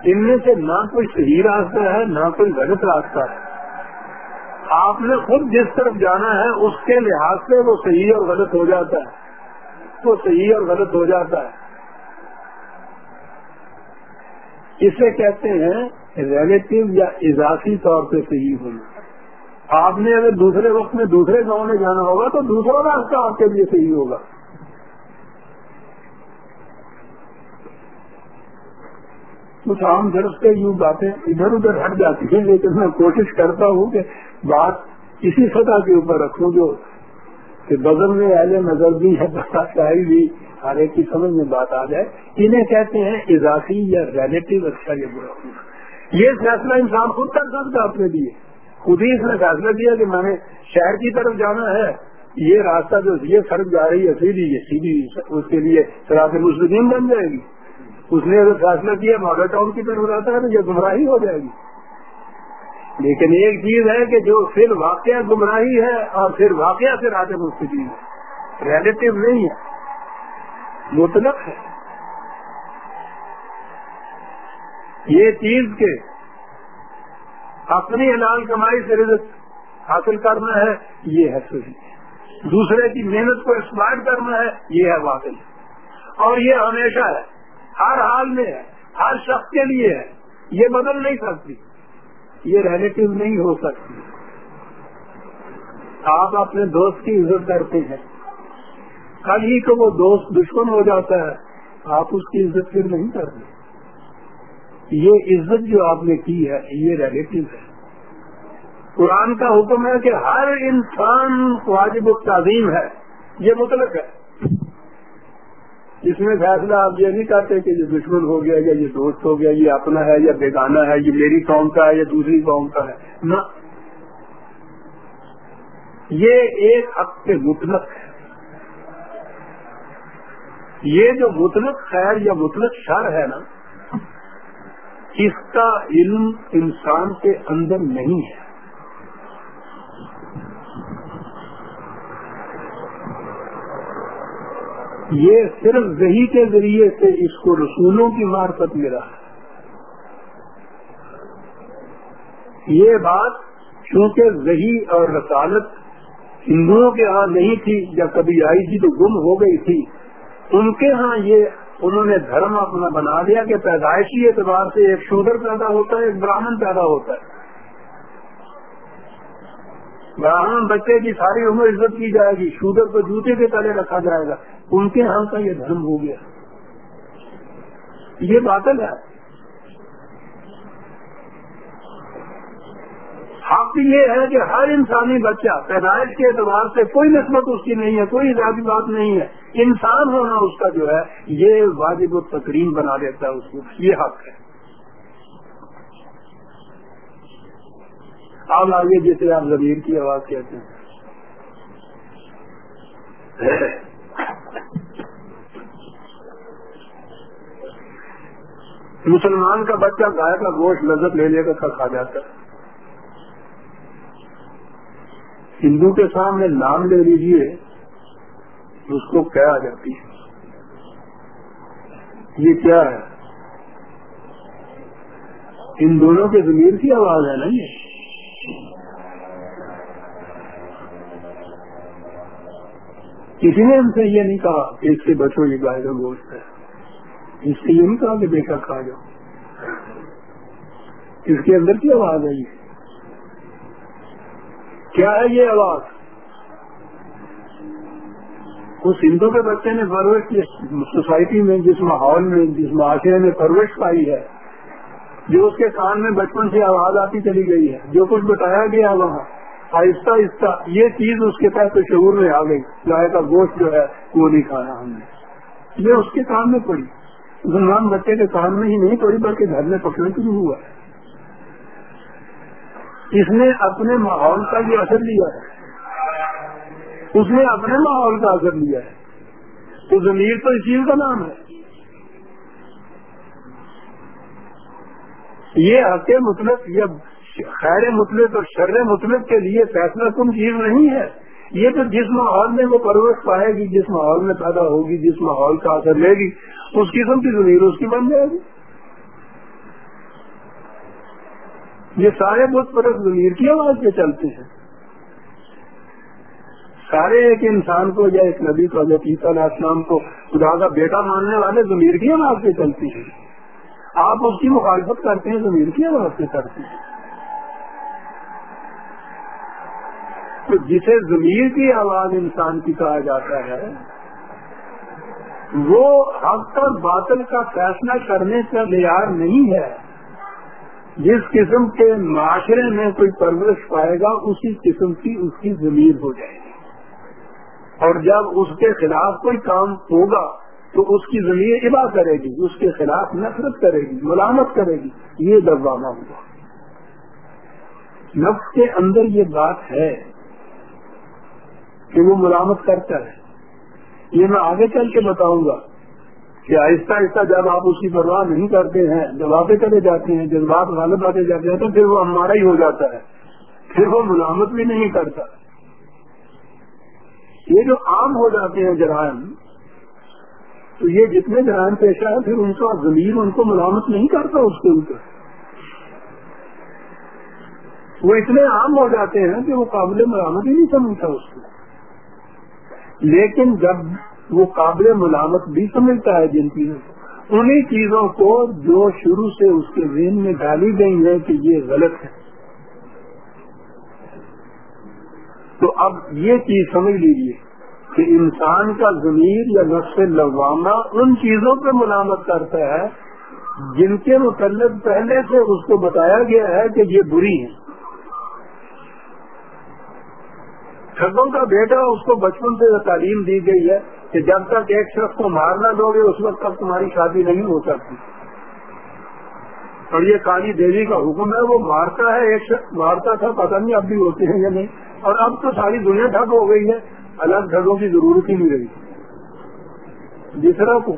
ان میں سے نہ کوئی صحیح راستہ ہے، نہ کوئی غلط راستہ ہے۔ آپ نے خود جس طرف جانا ہے، اس کے لحاظ سے وہ صحیح اور غلط ہو جاتا ہے۔ وہ صحیح اور غلط ہو جاتا ہے۔ اسے کہتے ہیں ریلیٹو یا اضافی طور پہ صحیح ہونا۔ آپ نے اگر دوسرے وقت میں دوسرے گاؤں میں جانا ہوگا تو دوسرا راستہ آپ کے لیے صحیح ہوگا۔ کچھ عام طرف سے یوں باتیں ادھر ادھر ہٹ جاتی ہیں، لیکن میں کوشش کرتا ہوں کہ بات اسی سطح کے اوپر رکھوں جو کہ بدل میں اہل نظر بھی ہے شاعری بھی، ہر ایک کی سمجھ میں بات آ جائے۔ انہیں کہتے ہیں اضافی یا ریلیٹو اچھا یہ برا یہ فیصلہ انسان خود کر سکتا اپنے لیے۔ خود ہی اس نے فیصلہ دیا کہ میں نے شہر کی طرف جانا ہے۔ یہ راستہ جو یہ سڑک جا رہی ہے، سیدھی یہ سیدھی اس کے لیے سراط مسلم بن جائے گی۔ اس نے اگر فیصلہ کیا ماڈل ٹاؤن کی طرف جاتا ہے تو یہ گمراہی ہو جائے گی۔ لیکن ایک چیز ہے کہ جو پھر واقعہ گمراہی ہے اور پھر واقعہ پھر آتے مستقیم ہے۔ ریلیٹو نہیں ہے۔ مطلق ہے۔ یہ چیز کے اپنی حلال کمائی سے رزق حاصل کرنا ہے، یہ ہے صحیح۔ دوسرے کی محنت کو ایکسپائر کرنا ہے، یہ ہے واقعی۔ اور یہ ہمیشہ ہے۔ ہر حال میں ہے۔ ہر شخص کے لیے ہے۔ یہ بدل نہیں سکتی۔ یہ ریلیٹو نہیں ہو سکتی۔ آپ اپنے دوست کی عزت کرتے ہیں۔ کل ہی کو وہ دوست دشمن ہو جاتا ہے۔ آپ اس کی عزت پھر نہیں کرتے۔ یہ عزت جو آپ نے کی ہے، یہ ریلیٹو ہے۔ قرآن کا حکم ہے کہ ہر انسان واجب التعظیم ہے۔ یہ مطلب ہے۔ اس میں فیصلہ آپ یہ نہیں کرتے کہ یہ دشمن ہو گیا یا یہ دوست ہو گیا، یہ اپنا ہے یا بیگانہ ہے، یہ میری قوم کا ہے یا دوسری قوم کا ہے۔ نہ۔ یہ ایک حق کے مطلق ہے۔ یہ جو مطلق خیر یا مطلق شر ہے نا، اس کا علم انسان کے اندر نہیں ہے۔ یہ صرف وہی کے ذریعے سے اس کو رسولوں کی مارفت ملا۔ یہ بات چونکہ وہی اور رسالت ہندوؤں کے ہاں نہیں تھی یا کبھی آئی تھی تو گم ہو گئی تھی۔ ان کے ہاں یہ انہوں نے دھرم اپنا بنا دیا کہ پیدائشی اعتبار سے ایک شودر پیدا ہوتا ہے، ایک براہمن پیدا ہوتا ہے۔ براہمن بچے کی ساری عمر عزت کی جائے گی شودر کو جوتے کے تلے رکھا جائے گا۔ ان کے ہاں کا یہ دھرم ہو گیا۔ یہ باطل ہے۔ حق یہ ہے کہ ہر انسانی بچہ پیدائش کے اعتبار سے کوئی نسبت اس کی نہیں ہے، کوئی ذاتی بات نہیں ہے۔ انسان ہونا اس کا جو ہے، یہ واجب و تقریم بنا دیتا ہے اس کو۔ یہ حق ہے۔ اب آگے جیسے آپ زمین کی آواز کہتے ہیں۔ مسلمان کا بچہ گائے کا گوشت لذت لے لے کر کھا جاتا ہے۔ ہندو کے سامنے نام لے لیجیے اس کو کیا آ جاتی ہے؟ یہ کیا ہے؟ ان دونوں کے زمین کی آواز ہے نا یہ؟ کسی نے ہم سے یہ نہیں کہا کہ اس سے بچو، یہ گائے کا گوشت ہے۔ اس سے یہ نہیں کہا کہ بیٹا کھا جاؤ۔ اس کے اندر کی آواز ہے یہ کیا ہے یہ آواز؟ اس ہندو کے بچے نے پرورش سوسائٹی میں، جس ماحول میں، جس معاشرے میں پرورش پائی ہے، جو اس کے کان میں بچپن سے آواز آتی چلی گئی ہے، جو کچھ بتایا گیا وہاں۔ آہستہ آہستہ یہ چیز اس کے تحت شعور میں آ گئی گائے کا گوشت جو ہے وہ نہیں کھانا ہم نے۔ یہ اس کے کان میں پڑی۔ مسلمان بچے کے کان میں ہی نہیں پڑی، بلکہ گھر میں پکڑنے شروع ہوا۔ ہے اس نے اپنے ماحول کا یہ اثر لیا۔ ہے اس نے اپنے ماحول کا اثر لیا۔ ہے تو ضمیر تو اس چیز کا نام ہے۔ یہ حق مطلب یہ خیر مطلب اور شر مطلب کے لیے فیصلہ کن چیز نہیں ہے۔ یہ تو جس ماحول میں وہ پرورش پائے گی، جس ماحول میں پیدا ہوگی، جس ماحول کا اثر لے گی، اس قسم کی ضمیر اس کی بن جائے گی۔ یہ سارے بت پرت ضمیر کی آواز پہ چلتے ہیں۔ سارے ایک انسان کو یا ایک نبی کو علیہ علیہ السلام کو، خدا کا بیٹا ماننے والے ضمیر کی آواز سے چلتی ہیں۔ آپ اس کی مخالفت کرتے ہیں ضمیر کی آواز سے کرتے ہیں۔ تو جسے ضمیر کی آواز انسان کی کہا جاتا ہے، وہ حق اور باطل کا فیصلہ کرنے کا معیار نہیں ہے۔ جس قسم کے معاشرے میں کوئی پرورش پائے گا، اسی قسم کی اس کی زمین ہو جائے گی۔ اور جب اس کے خلاف کوئی کام ہوگا، تو اس کی زمین ابا کرے گی، اس کے خلاف نفرت کرے گی، ملامت کرے گی۔ یہ دبانا ہوگا نفس کے اندر یہ بات ہے۔ کہ وہ ملامت کرتا ہے۔ یہ میں آگے چل کے بتاؤں گا کہ آہستہ آہستہ جب آپ اس کی پرواہ نہیں کرتے ہیں، جب آتے جاتے ہیں، جذبات غالب آتے جاتے ہیں، تو پھر وہ ہمارا ہی ہو جاتا ہے۔ پھر وہ ملامت بھی نہیں کرتا۔ یہ جو عام ہو جاتے ہیں جرائم، تو یہ جتنے جرائم پیشہ ہے پھر ان کا زمین ان کو ملامت نہیں کرتا اس کے اوپر۔ وہ اتنے عام ہو جاتے ہیں کہ وہ قابل ملامت ہی نہیں سمجھتا اس کو۔ لیکن جب وہ قابل ملامت بھی سمجھتا ہے جن چیزوں کو انہیں چیزوں کو جو شروع سے اس کے ذہن میں ڈالی گئی ہے کہ یہ غلط ہے۔ تو اب یہ چیز سمجھ لیجیے کہ انسان کا ضمیر یا نقص لوامہ ان چیزوں پہ ملامت کرتا ہے جن کے متعلق پہلے سے اس کو بتایا گیا ہے کہ یہ بری ہے ٹھگوں کا بیٹا اس کو بچپن سے تعلیم دی گئی ہے کہ جب تک ایک شخص کو مارنا دو گے اس وقت تک تمہاری شادی نہیں ہو سکتی۔ اور یہ کالی دیوی کا حکم ہے، وہ مارتا ہے، ایک شخص مارتا تھا، پتہ نہیں اب بھی ہوتے ہیں یا نہیں۔ اور اب تو ساری دنیا ٹھگ ہو گئی ہے، الگ ٹھگوں کی ضرورت ہی نہیں رہی۔ جس طرح کو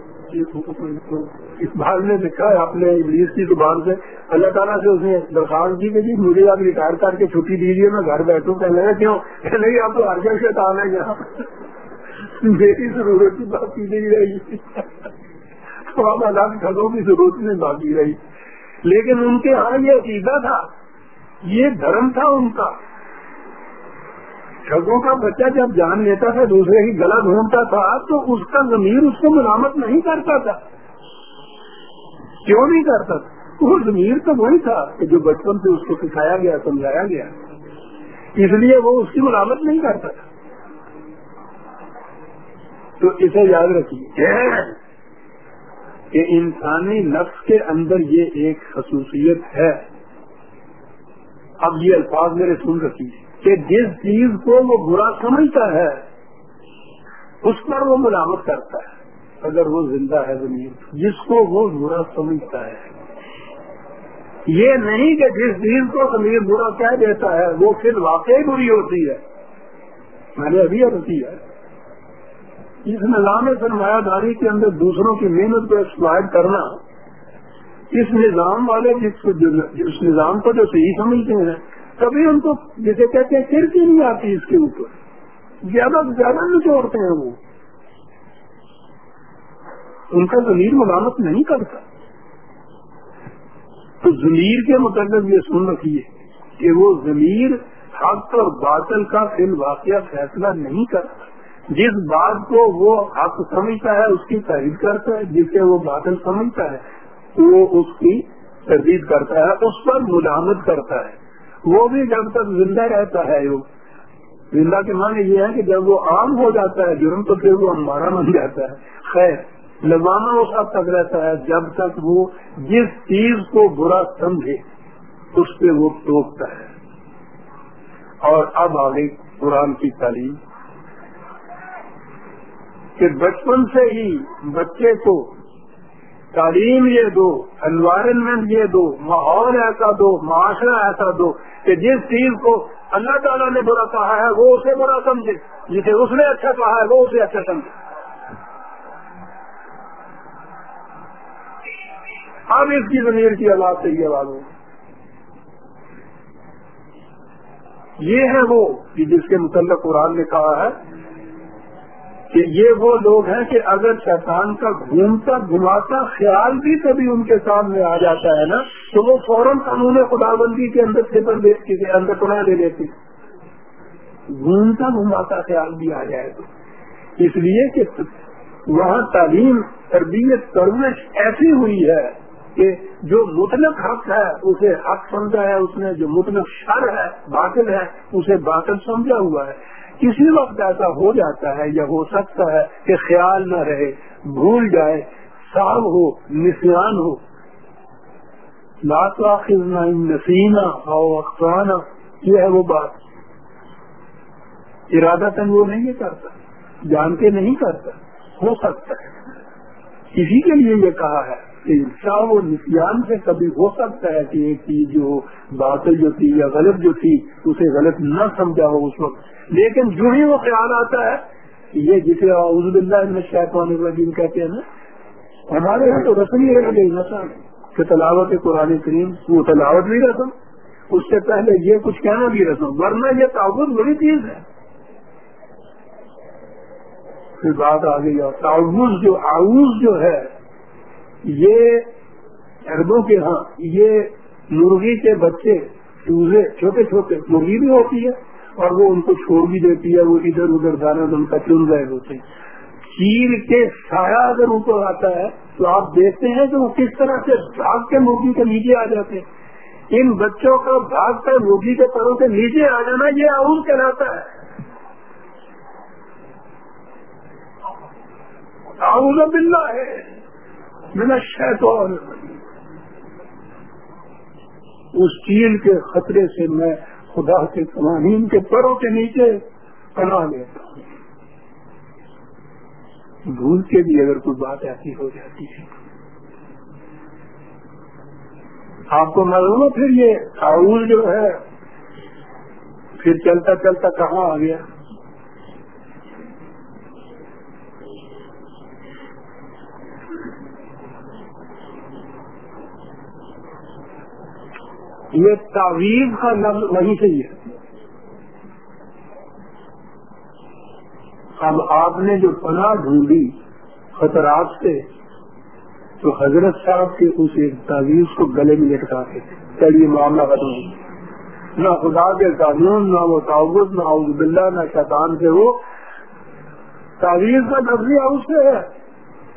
اس بار نے لکھا ہے، اپنے انگلش کی زبان سے۔ اللہ تعالیٰ سے اس نے درخواست کی کہ جی مجھے آپ ریٹائر کر کے چھٹی دیجیے میں گھر بیٹھوں۔ کہنے لگا، کیوں؟ نہیں آپ تو ہر جگہ سے ہے یہاں۔ میری ضرورت کی باقی نہیں رہی۔ تو اب الگ ٹھگوں کی ضرورت نہیں باقی رہی۔ لیکن ان کے ہاں یہ عقیدہ تھا۔ یہ دھرم تھا ان کا۔ ٹھگوں کا بچہ جب جان لیتا تھا، دوسرے کی گلا ڈھونڈتا تھا، تو اس کا ضمیر اس کو ملامت نہیں کرتا تھا۔ کیوں نہیں کرتا وہ ضمیر تو وہی تھا کہ جو بچپن سے اس کو سکھایا گیا، سمجھایا گیا۔ اس لیے وہ اس کی ملامت نہیں کرتا تھا۔ تو اسے یاد رکھیے کہ انسانی نفس کے اندر یہ ایک خصوصیت ہے۔ اب یہ الفاظ میرے سن رکھیے کہ جس چیز کو وہ برا سمجھتا ہے، اس پر وہ ملامت کرتا ہے۔ اگر وہ زندہ ہے زمین جس کو وہ برا سمجھتا ہے۔ یہ نہیں کہ جس چیز کو زمین برا کہہ دیتا ہے، وہ پھر واقعی بری ہوتی ہے۔ میں نے ابھی ہوتی ہے۔ اس نظام سرمایہ داری کے اندر دوسروں کی محنت کو ایکسپلائٹ کرنا۔ اس نظام والے جس نظام کو جو صحیح سمجھتے ہیں، کبھی ان کو جسے کہتے ہیں، پھر کی نہیں آتی اس کے اوپر؟ زیادہ سے زیادہ نچوڑتے ہیں وہ۔ ان کا ضمیر ملامت نہیں کرتا۔ تو ضمیر کے متعلق یہ سن رکھیے کہ وہ ضمیر حق اور باطل کا فی واقعہ فیصلہ نہیں کرتا۔ جس بات کو وہ حق سمجھتا ہے، اس کی تعریف کرتا ہے جسے وہ باطل سمجھتا ہے، وہ اس کی تردید کرتا ہے، اس پر ملامت کرتا ہے۔ وہ بھی جب تک زندہ رہتا ہے زندہ کے معنی یہ ہے کہ جب وہ عام ہو جاتا ہے جرم، تو پھر وہ ہمارا بن جاتا ہے۔ خیر۔ لگانا اس حد تک رہتا ہے جب تک وہ جس چیز کو برا سمجھے، اس پہ وہ ٹوکتا ہے۔ اور اب آگے قرآن کی تعلیم۔ کہ بچپن سے ہی بچے کو تعلیم یہ دو انوائرمنٹ یہ دو، ماحول ایسا دو، معاشرہ ایسا دو، کہ جس چیز کو اللہ تعالیٰ نے برا کہا ہے، وہ اسے برا سمجھے۔ جسے اس نے اچھا کہا ہے، وہ اسے اچھا سمجھے۔ اب اس کی زمین کی آواز سے یہ آواز ہو یہ ہے وہ جس کے متعلق قرآن نے کہا ہے کہ یہ وہ لوگ ہیں کہ اگر شیطان کا گھومتا گھماتا خیال بھی کبھی ان کے سامنے آ جاتا ہے نا، تو وہ فوراً قانون خدا بندی کے اندر سے اندر دے دیتی گھومتا گھماتا خیال بھی آ جائے گا اس لیے کہ وہاں تعلیم، تربیت، پرورش ایسی ہوئی ہے کہ جو مطلق حق ہے، اسے حق سمجھا ہے، اس نے جو مطلق شر ہے، باطل ہے، اسے باطل سمجھا ہوا ہے۔ کسی وقت ایسا ہو جاتا ہے یا ہو سکتا ہے کہ خیال نہ رہے، بھول جائے، صاحب ہو نسان ہو۔ نسینا اخوانہ یہ ہے وہ بات۔ ارادہ تن وہ نہیں کرتا، جان کے نہیں کرتا، ہو سکتا ہے۔ کسی کے لیے یہ کہا ہے۔ کہ شاہ و نسیان سے کبھی ہو سکتا ہے کہ ایک چیز جو باطل جو تھی یا غلط جو تھی اسے غلط نہ سمجھا ہو اس وقت۔ لیکن جو ہی وہ خیال آتا ہے یہ جسے عزب اللہ میں شیخوان الرجیم کہتے ہیں نا، ہمارے یہاں تو رسم ہی ہے نسل کہ تلاوت قرآن کریم، وہ تلاوت بھی رسم، اس سے پہلے یہ کچھ کہنا بھی رسم، ورنہ یہ تعبت بڑی چیز ہے۔ پھر بات آ گئی اور تعوض جو آؤز جو ہے یہ اربوں کے ہاں یہ مرغی کے بچے، چوزے، چھوٹے چھوٹے، مرغی بھی ہوتی ہے اور وہ ان کو چھوڑ بھی دیتی ہے، وہ ادھر ادھر دانا ان کا چن رہے ہوتے ہیں۔ چیر کے سایہ اگر اوپر آتا ہے تو آپ دیکھتے ہیں کہ وہ کس طرح سے بھاگ کے مرغی کے نیچے آ جاتے ہیں۔ ان بچوں کا بھاگ کر مرغی کے پروں کے نیچے آ جانا، یہ آؤز کہلاتا ہے۔ اعوذ باللہ ہے۔ میرا شیطان اس چیل کے خطرے سے میں خدا کے قوانین کے پروں کے نیچے پناہ لیتا ہوں. بھول کے بھی اگر کوئی بات ایسی ہو جاتی ہے. آپ کو معلوم ہے پھر یہ تعاون جو ہے، پھر چلتا چلتا کہاں آ گیا؟ یہ تعویذ کا لفظ وہیں سے ہی ہے۔ اب آپ نے جو پناہ ڈھونڈی خطرات سے، تو حضرت صاحب کے اس ایک تعویذ کو گلے میں لٹکا کے چلیے، معاملہ ختم ہو نہ خدا کے قانون، نہ وہ تعوض نہ عوض باللہ، نہ شیطان سے وہ۔ تعویذ کا نظریہ اس سے ہے۔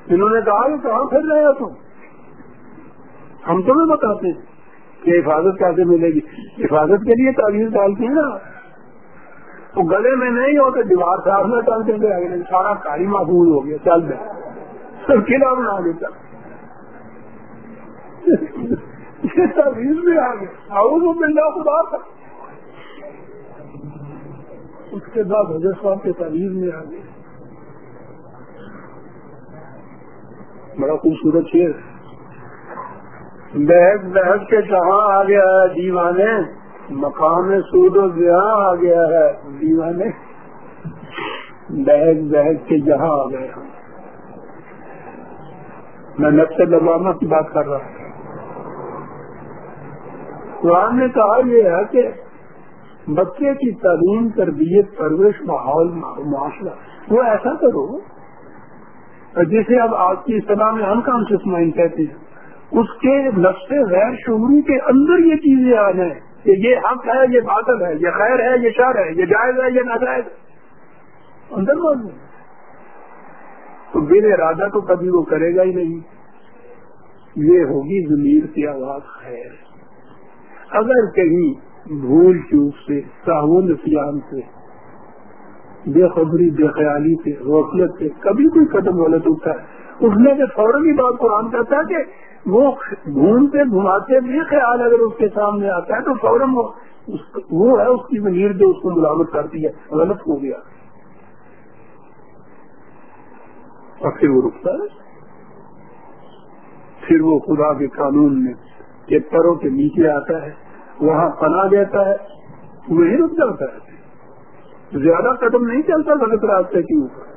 انہوں نے کہا کہ کہاں پھر رہے تم؟ ہم تمہیں بتاتے ہیں۔ کہ حفاظت کیسے ملے گی؟ حفاظت کے لیے تعویذ ڈالتی ہیں نا۔ وہ گلے میں نہیں ہو تو دیوار صاف نہ چلتے تھے سارا کاری محفوظ ہو گیا، چل دے سب قلعہ بنا دیتا تعویذ بھی آ گیا۔ آؤ وہ مل خدا تھا اس کے بعد حضرت صاحب کے تعویذ میں آ گیا۔ بڑا خوبصورت چیز بحث بحث کے کہاں آ گیا ہے؟ دیوانے، مقام سود و جہاں آ گیا ہے۔ دیوانے بحث بحث کے جہاں آ گیا میں نقص لبانا کی بات کر رہا ہوں۔ قرآن نے کہا یہ ہے کہ بچے کی تعلیم، تربیت، پرورش، ماحول، معاشرہ، وہ ایسا کرو جسے اب آج کی اصطلاح میں انکانشیس مائنڈ کہتے ہیں۔ اس کے نفس غیر شعوری کے اندر یہ چیزیں آ جائیں کہ یہ حق ہے، یہ باطل ہے، یہ خیر ہے، یہ شر ہے، یہ جائز ہے، یہ ناجائز اندر موجود تو بے ارادہ تو کبھی وہ کرے گا ہی نہیں۔ یہ ہوگی ضمیر کی آواز خیر۔ اگر کہیں بھول چوک سے، ساہو نسیان سے، بے خبری، بے خیالی سے روکلت سے کبھی کوئی قدم غلط اٹھتا ہے، اٹھنے کے فوراً ہی بات قرآن کرتا ہے کہ وہ گھومتے گھماتے بھی خیال اگر اس کے سامنے آتا ہے تو فوراً وہ ہے، اس کی ضمیر جو اس کو ملامت کرتی ہے، غلط ہو گیا۔ اور پھر وہ رکتا ہے۔ پھر وہ خدا کے قانون میں کے پروں کے نیچے آتا ہے، وہاں پناہ دیتا ہے وہی رک جاتا ہے۔ زیادہ قدم نہیں چلتا غلط راستے کے اوپر۔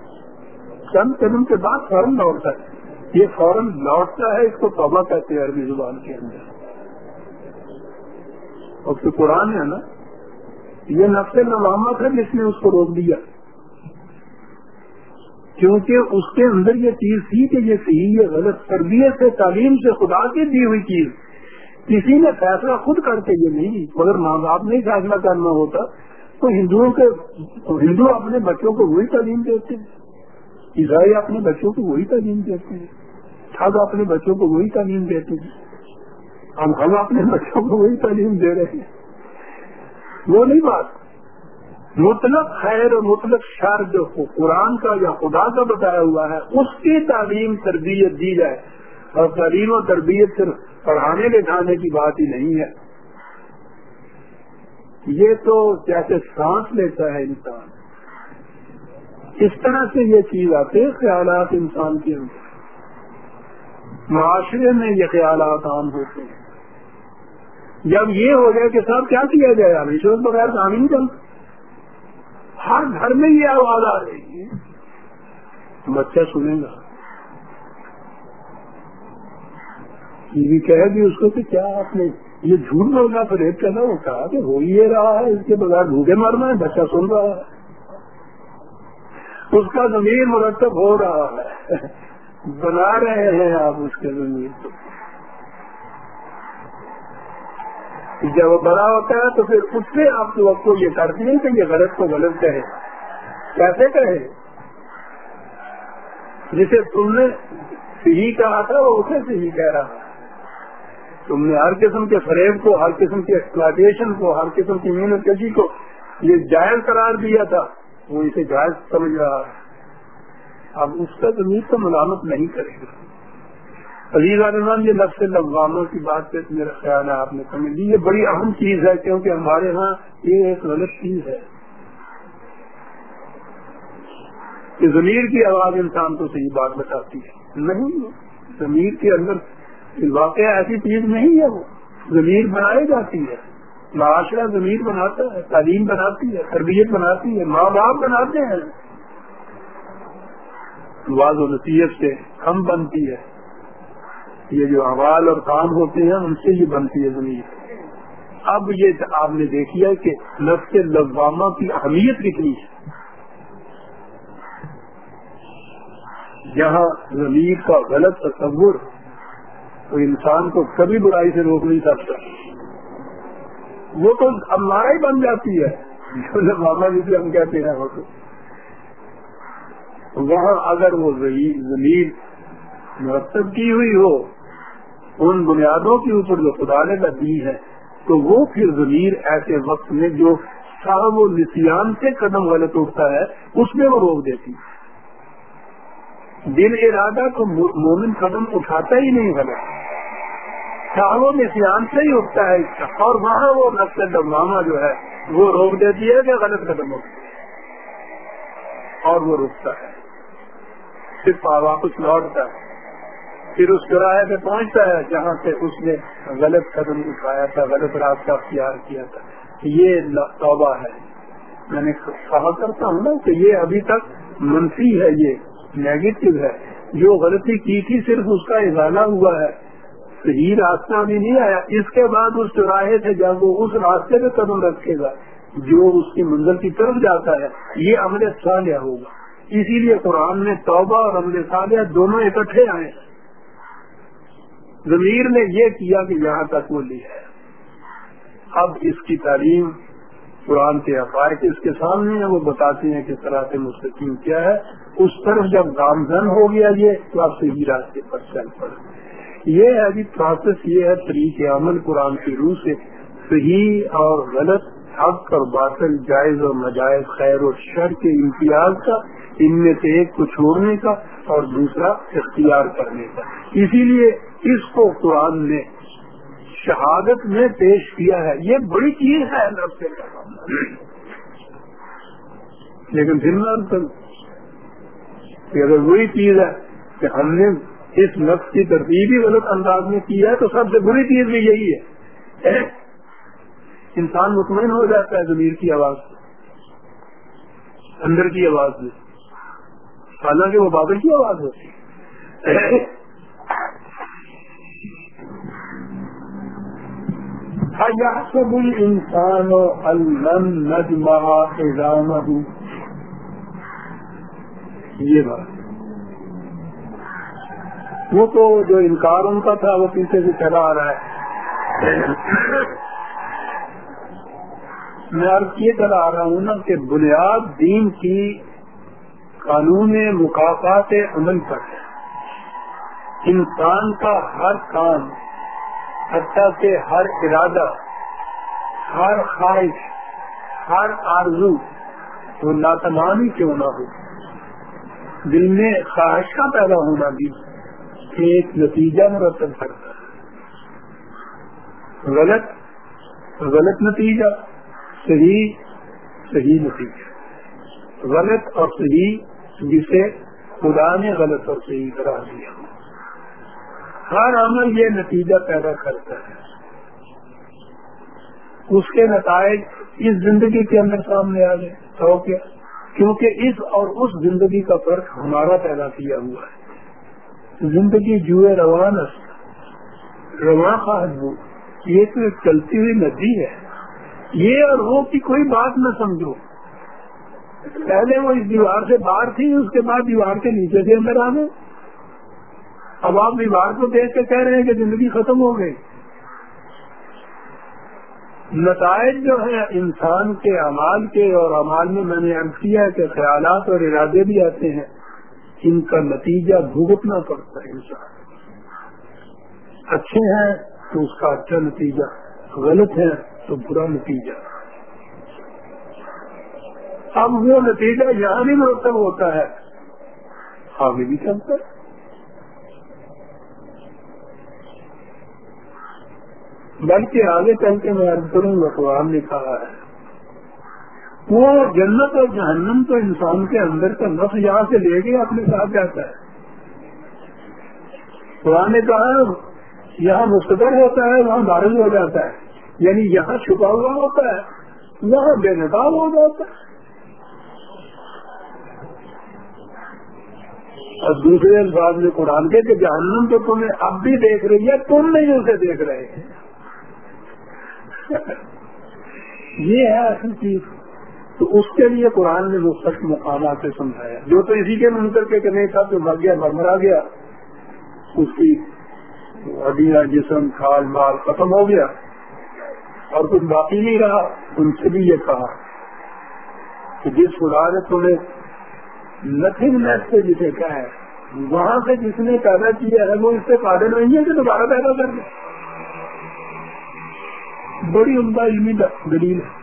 چند قدم کے بعد فوراً لوٹتا ہے۔ یہ فوراً لوٹتا ہے، اس کو توبہ کہتے ہیں عربی زبان کے اندر۔ اور پھر قرآن ہے نا، یہ نفس نوامت ہے، جس نے اس کو روک دیا۔ کیونکہ اس کے اندر یہ چیز تھی کہ یہ صحیح، یہ غلط، تربیت سے، تعلیم سے، خدا کی دی ہوئی چیز۔ کسی نے فیصلہ خود کر کے یہ نہیں اگر ماں باپ نہیں فیصلہ کرنا ہوتا۔ تو ہندوؤں کے ہندو اپنے بچوں کو وہی تعلیم دیتے ہیں۔ عیسائی اپنے بچوں کو وہی تعلیم دیتے ہیں۔ ٹھگ اپنے بچوں کو وہی تعلیم دیتے ہیں ہم ہم اپنے بچوں کو وہی تعلیم دے رہے ہیں۔ وہ نہیں بات۔ مطلق خیر اور مطلق شر جو قرآن کا یا خدا کا بتایا ہوا ہے، اس کی تعلیم تربیت دی جائے۔ اور تعلیم و تربیت صرف پڑھانے لکھانے کی بات ہی نہیں ہے۔ یہ تو جیسے سانس لیتا ہے انسان۔ اس طرح سے یہ چیز آتے خیالات انسان کے معاشرے میں یہ خیالات عام ہوتے ہیں۔ جب یہ ہو جائے کہ صاحب کیا کیا جائے ہمیشہ بغیر کام نہیں چلتا۔ ہر گھر میں یہ آواز آ رہی ہے۔ بچہ سنے گا۔ ٹی وی کہے گی اس کو کہ کیا آپ نے یہ جھوٹ بولنا فریب کرنا وہ کہا کہ ہو ہی رہا ہے، اس کے بغیر بھوکے مرنا ہے، بچہ سن رہا ہے۔ اس کا زمین مرتب ہو رہا ہے۔ بنا رہے ہیں آپ اس کے زمین کو جب وہ بڑا ہوتا ہے تو پھر اس سے آپ لوگ کو یہ کرتے ہیں کہ یہ غلط کو غلط کہے۔ کیسے کہے؟ جسے تم نے صحیح کہا تھا وہ اسے صحیح کہہ رہا۔ تم نے ہر قسم کے فریب کو، ہر قسم کے ایکسپلائٹیشن کو، ہر قسم کی محنت کشی کو یہ جائز قرار دیا تھا۔ وہ اسے جائز سمجھ رہا۔ ہے اب اس کا زمین تو ملامت نہیں کرے گا عزیز عالمان یہ لفظ لغواموں کی بات پہ میرا خیال ہے آپ نے سمجھ لی۔ یہ بڑی اہم چیز ہے، کیونکہ ہمارے ہاں یہ ایک غلط چیز ہے کہ ضمیر کی آواز انسان کو صحیح بات بتاتی ہے۔ نہیں، ضمیر کے اندر واقعہ ایسی چیز نہیں ہے، وہ ضمیر بنائی جاتی ہے۔ معاشرہ ضمیر بناتا ہے، تعلیم بناتی ہے، تربیت بناتی ہے، ماں باپ بناتے ہیں۔ واض و نصیحت سے ہم بنتی ہے۔ یہ جو احوال اور کام ہوتے ہیں ان سے یہ بنتی ہے زمین۔ اب یہ آپ نے دیکھی ہے کہ لفظ لغوامہ کی اہمیت کتنی ہے۔ جہاں زمین کا غلط تصور تو انسان کو کبھی برائی سے روک نہیں سکتا۔ وہ تو ہمارا ہی بن جاتی ہے۔ جو لغوامہ جسے ہم کہتے ہیں۔ وہ تو وہاں اگر وہ زمین مرتب کی ہوئی ہو، ان بنیادوں کے اوپر جو خدا نے دی ہے، تو وہ پھر ضمیر ایسے وقت میں جو صاحب و نسیان سے قدم غلط اٹھتا ہے، اس میں وہ روک دیتی۔ دل ارادہ تو مومن قدم اٹھاتا ہی نہیں غلط صاحب و نسیان سے ہی اٹھتا ہے اور وہاں وہ نقص ڈمامہ جو ہے، وہ روک دیتی ہے کہ غلط قدم اٹھتا اور وہ رکتا ہے۔ صرف واپس لوٹتا ہے۔ پھر اس چوراہے پہ پہنچتا ہے جہاں سے اس نے غلط قدم اٹھایا تھا، غلط راستہ اختیار کیا تھا۔ یہ توبہ ہے۔ میں نے کہا کرتا ہوں نا کہ یہ ابھی تک منفی ہے، یہ نیگیٹو ہے۔ جو غلطی کی تھی صرف اس کا اضالہ ہوا ہے۔ صحیح راستہ ابھی نہیں آیا۔ اس کے بعد اس چوراہے سے جب وہ اس راستے پہ قدم رکھے گا، جو اس کی منزل کی طرف جاتا ہے، یہ عمل صالح ہوگا۔ اسی لیے قرآن میں توبہ اور عمل صالح دونوں اکٹھے آئے۔ ہیں ضمیر نے یہ کیا کہ یہاں تک وہ لیا ہے۔ اب اس کی تعلیم قرآن کے عقائد اس کے سامنے ہیں وہ بتاتے ہیں کہ طرح سے مستقیم کیا ہے۔ اس طرف جب گامزن ہو گیا یہ، تو آپ صحیح راستے پر چل پڑے۔ یہ ہے جی ابھی پروسیس یہ ہے طریق عمل قرآن کی روح سے۔ صحیح اور غلط، حق اور باطل، جائز اور نجائز خیر اور شر کے امتیاز کا ان میں سے ایک کو چھوڑنے کا اور دوسرا اختیار کرنے کا۔ اسی لیے اس کو قرآن نے شہادت میں پیش کیا ہے۔ یہ بڑی چیز ہے لیکن پھر میں اگر وہی چیز ہے کہ ہم نے اس نفس کی ترتیب ہی غلط انداز میں کی ہے تو سب سے بری چیز بھی یہی ہے۔ انسان مطمئن ہو جاتا ہے زمین کی آواز اندر کی آواز میں۔ حالانکہ وہ بابر کی آواز ہوتی۔ سب انسان یہ بات۔ وہ تو جو انکار ان کا تھا وہ پیچھے سے چلا آ رہا ہے۔ میں اب یہ کر آ رہا ہوں نا کہ بنیاد دین کی قانون مقافات عمل پر ہے۔ انسان کا ہر کام، حتیٰ کہ ہر ارادہ، ہر خواہش، ہر آرزو تو ناتمان ہی کیوں نہ ہو؟ دل میں خواہش کا پیدا ہونا بھی ایک نتیجہ مرتب کرتا ہے۔ غلط غلط نتیجہ، صحیح صحیح نتیجہ۔ غلط اور صحیح جسے خدا نے غلط اور صحیح کرا دیا۔ ہر عمل یہ نتیجہ پیدا کرتا ہے۔ اس کے نتائج اس زندگی کے اندر سامنے آ گئے تو کیا؟ کیونکہ اس اور اس زندگی کا فرق ہمارا پیدا کیا ہوا ہے۔ زندگی جوئے روان رواں خواہد یہ تو ایک چلتی ہوئی ندی ہے۔ یہ اور وہ کی کوئی بات نہ سمجھو۔ پہلے وہ اس دیوار سے باہر تھی، اس کے بعد دیوار کے نیچے سے اندر آ گئے۔ اب آپ دیوار کو دیکھ کے کہہ رہے ہیں کہ زندگی ختم ہو گئی۔ نتائج جو ہیں، انسان کے امال کے، اور امال میں میں نے عرض کیا کہ خیالات اور ارادے بھی آتے ہیں۔ ان کا نتیجہ بھگتنا پڑتا ہے انسان۔ اچھے ہیں تو اس کا اچھا نتیجہ، غلط ہے تو برا نتیجہ۔ اب وہ نتیجہ یہاں بھی مرتب ہوتا ہے۔ آگے بھی چلتا ہے بلکہ آگے چل کے میں عرض کروں گا نے کہا ہے۔ وہ جنت اور جہنم تو انسان کے اندر کا نفس یہاں سے لے کے اپنے ساتھ جاتا ہے۔ قرآن نے کہا یہاں مستقر ہوتا ہے، وہاں بارش ہو جاتا ہے۔ یعنی یہاں چھپا ہوا ہوتا ہے، وہاں بے نقاب ہو جاتا ہے۔ اور دوسرے الفاظ میں قرآن کے کہ جہنم تو تمہیں اب بھی دیکھ رہی ہے، تم نہیں اسے دیکھ رہے یہ ہے اصل چیز۔ تو اس کے لیے قرآن نے مختلف مقامات سے سمجھایا۔ جو تو اسی کے منکر کے نہیں تھا، تو مر گیا، مرمرا گیا۔ اس کی ہڈیاں جسم، کھال مال ختم ہو گیا۔ اور کچھ باقی نہیں رہا، ان سے بھی یہ کہا کہ جس خدا نے تمہیں نتھنگ نیٹ سے جسے کہا ہے۔ وہاں سے جس نے پیدا کیا ہے وہ اس سے قابل نہیں ہے کہ دوبارہ پیدا کر دیں بڑی عمدہ علمی دلیل ہے۔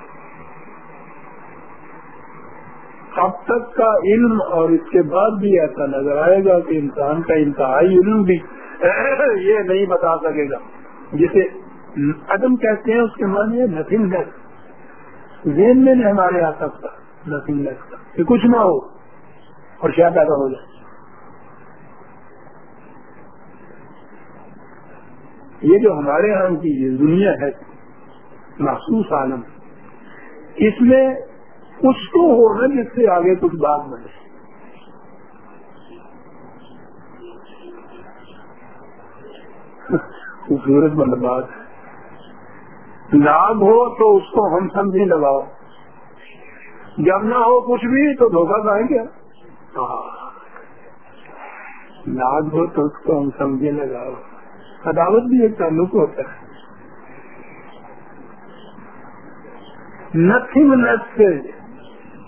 اب تک کا علم اور اس کے بعد بھی ایسا نظر آئے گا کہ انسان کا انتہائی علم بھی یہ نہیں بتا سکے گا۔ جسے عدم کہتے ہیں اس کے معنی ہے نتھنگ نیس ذہن میں نہیں ہمارے آ سکتا نتھنگ نیس کا۔ کہ کچھ نہ ہو۔ اور کیا پیدا ہو جائے۔ یہ جو ہمارے یہاں کی یہ دنیا ہے محسوس عالم، اس میں کچھ تو ہوگا جس سے آگے کچھ بات بنے۔ خوبصورت مند بات لابھ ہو تو اس کو ہم سمجھے لگاؤ۔ جب نہ ہو کچھ بھی تو دھوکہ کھائیں گے۔ لابھ ہو تو اس کو ہم سمجھے لگاؤ عداوت بھی ایک تعلق ہوتا ہے۔ نتھنگ نیس سے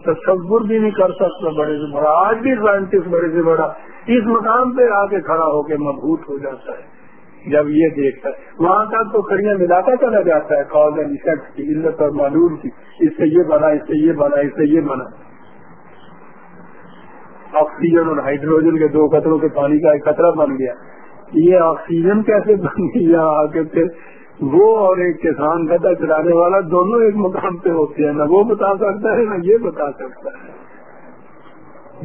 تصور بھی نہیں کر سکتا بڑے سے بڑا۔ آج بھی سائنٹسٹ بڑے سے بڑا۔ اس مقام پہ آ کے کھڑا ہو کے مضبوط ہو جاتا ہے۔ جب یہ دیکھتا ہے۔ وہاں تک تو کڑیاں ملاتا چلا جاتا ہے۔ کاز اینڈ افیکٹ کی علت اور معلوم کی۔ اس سے یہ بنا، اس سے یہ بنا، اس سے یہ بنا۔ آکسیجن اور ہائیڈروجن کے دو قطروں کے پانی کا ایک قطرہ بن گیا۔ یہ آکسیجن کیسے بن گیا آگے پھر؟ وہ اور ایک کسان گدا چلانے والا دونوں ایک مقام پہ ہوتے ہیں۔ نہ وہ بتا سکتا ہے، نہ یہ بتا سکتا ہے۔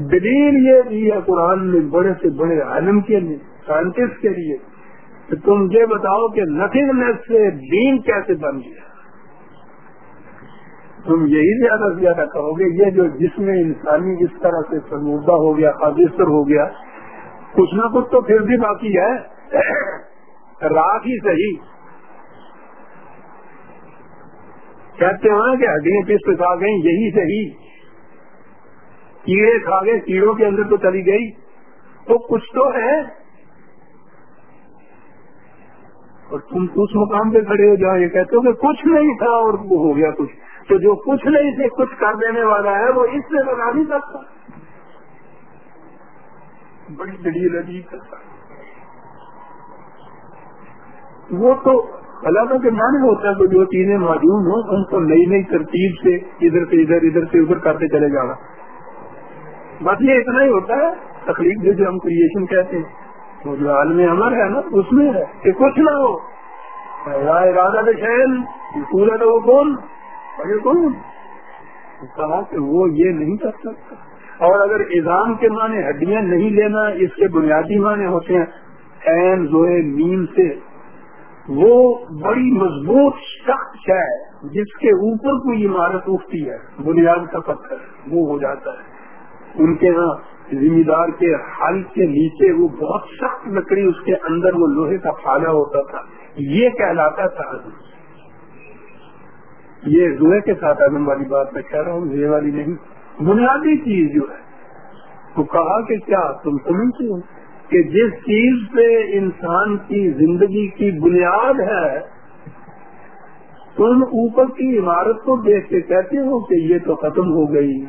دلیل یہ بھی ہے قرآن میں بڑے سے بڑے عالم کے لیے سائنٹسٹ کے لیے۔ کہ تم یہ بتاؤ کہ نتھنگ نیس سے دین کیسے بن گیا؟ تم یہی زیادہ سے زیادہ کہو گے، یہ جو جس میں انسانی اس طرح سے سمودہ ہو گیا خادر ہو گیا، کچھ نہ کچھ تو پھر بھی باقی ہے۔ راک ہی صحیح۔ کہتے ہیں کہ ہڈیاں کس پہ کھا گئی یہی صحیح۔ کیڑے کھا گئے، کیڑوں کے اندر تو چلی گئی۔ تو کچھ تو ہے۔ اور تم اس مقام پہ کھڑے ہو جاؤ، یہ کہتے ہو کہ کچھ نہیں تھا اور وہ ہو گیا کچھ۔ تو جو کچھ نہیں سے کچھ کر دینے والا ہے، وہ اس سے بنا نہیں سکتا۔ بڑی بڑی عجیب کرتا وہ تو علامہ کے معنی ہوتا ہے کہ جو چیزیں موجود ہوں، ان کو نئی نئی ترتیب سے ادھر سے ادھر ادھر سے ادھر کرتے چلے جانا۔ بس یہ اتنا ہی ہوتا ہے۔ تکلیف جو ہم کریشن کہتے ہیں، وہ جو عالم امر ہے نا، اس میں ہے کہ کچھ نہ ہو۔ ارادہ شہن پورا تو وہ کون؟ کون؟ کہا کہ وہ یہ نہیں کر سکتا۔ اور اگر ایزام کے معنی ہڈیاں نہیں لینا اس کے بنیادی معنی ہوتے ہیں این زوئے نیم سے، وہ بڑی مضبوط شخص ہے جس کے اوپر کوئی عمارت اٹھتی ہے، بنیاد کا پتھر، وہ ہو جاتا ہے۔ ان کے ہاں ذمہ دار کے حل کے نیچے وہ بہت سخت لکڑی اس کے اندر وہ لوہے کا پھالا ہوتا تھا۔ یہ کہلاتا تھا۔ یہ زوئے کے ساتھ اعظم والی بات میں کہہ رہا ہوں، یہ والی نہیں۔ بنیادی چیز جو ہے، تو کہا کہ کیا تم سمجھتے ہو کہ جس چیز پہ انسان کی زندگی کی بنیاد ہے، تم اوپر کی عمارت کو دیکھ کے کہتے ہو کہ یہ تو ختم ہو گئی۔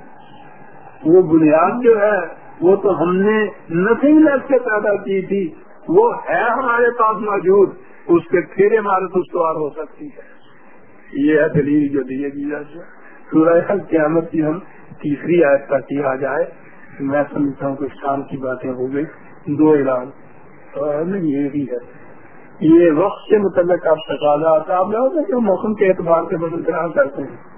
وہ بنیاد جو ہے، وہ تو ہم نے نتنگ لیس سے پیدا کی تھی۔ وہ ہے ہمارے پاس موجود، اس کے پھر عمارت استوار ہو سکتی ہے۔ یہ ہے دلیل جو دیے گی سورہ قیامت کی ہم تیسری آیت کرتی آ جائے۔ میں سمجھتا ہوں کہ شام کی باتیں ہو گئی۔ دو اعلان۔ یہ بھی ہے۔ یہ وقت کے متعلق آپ تقاضا آتا آپ لوگ کہ موسم کے اعتبار سے بدل کرتے ہیں۔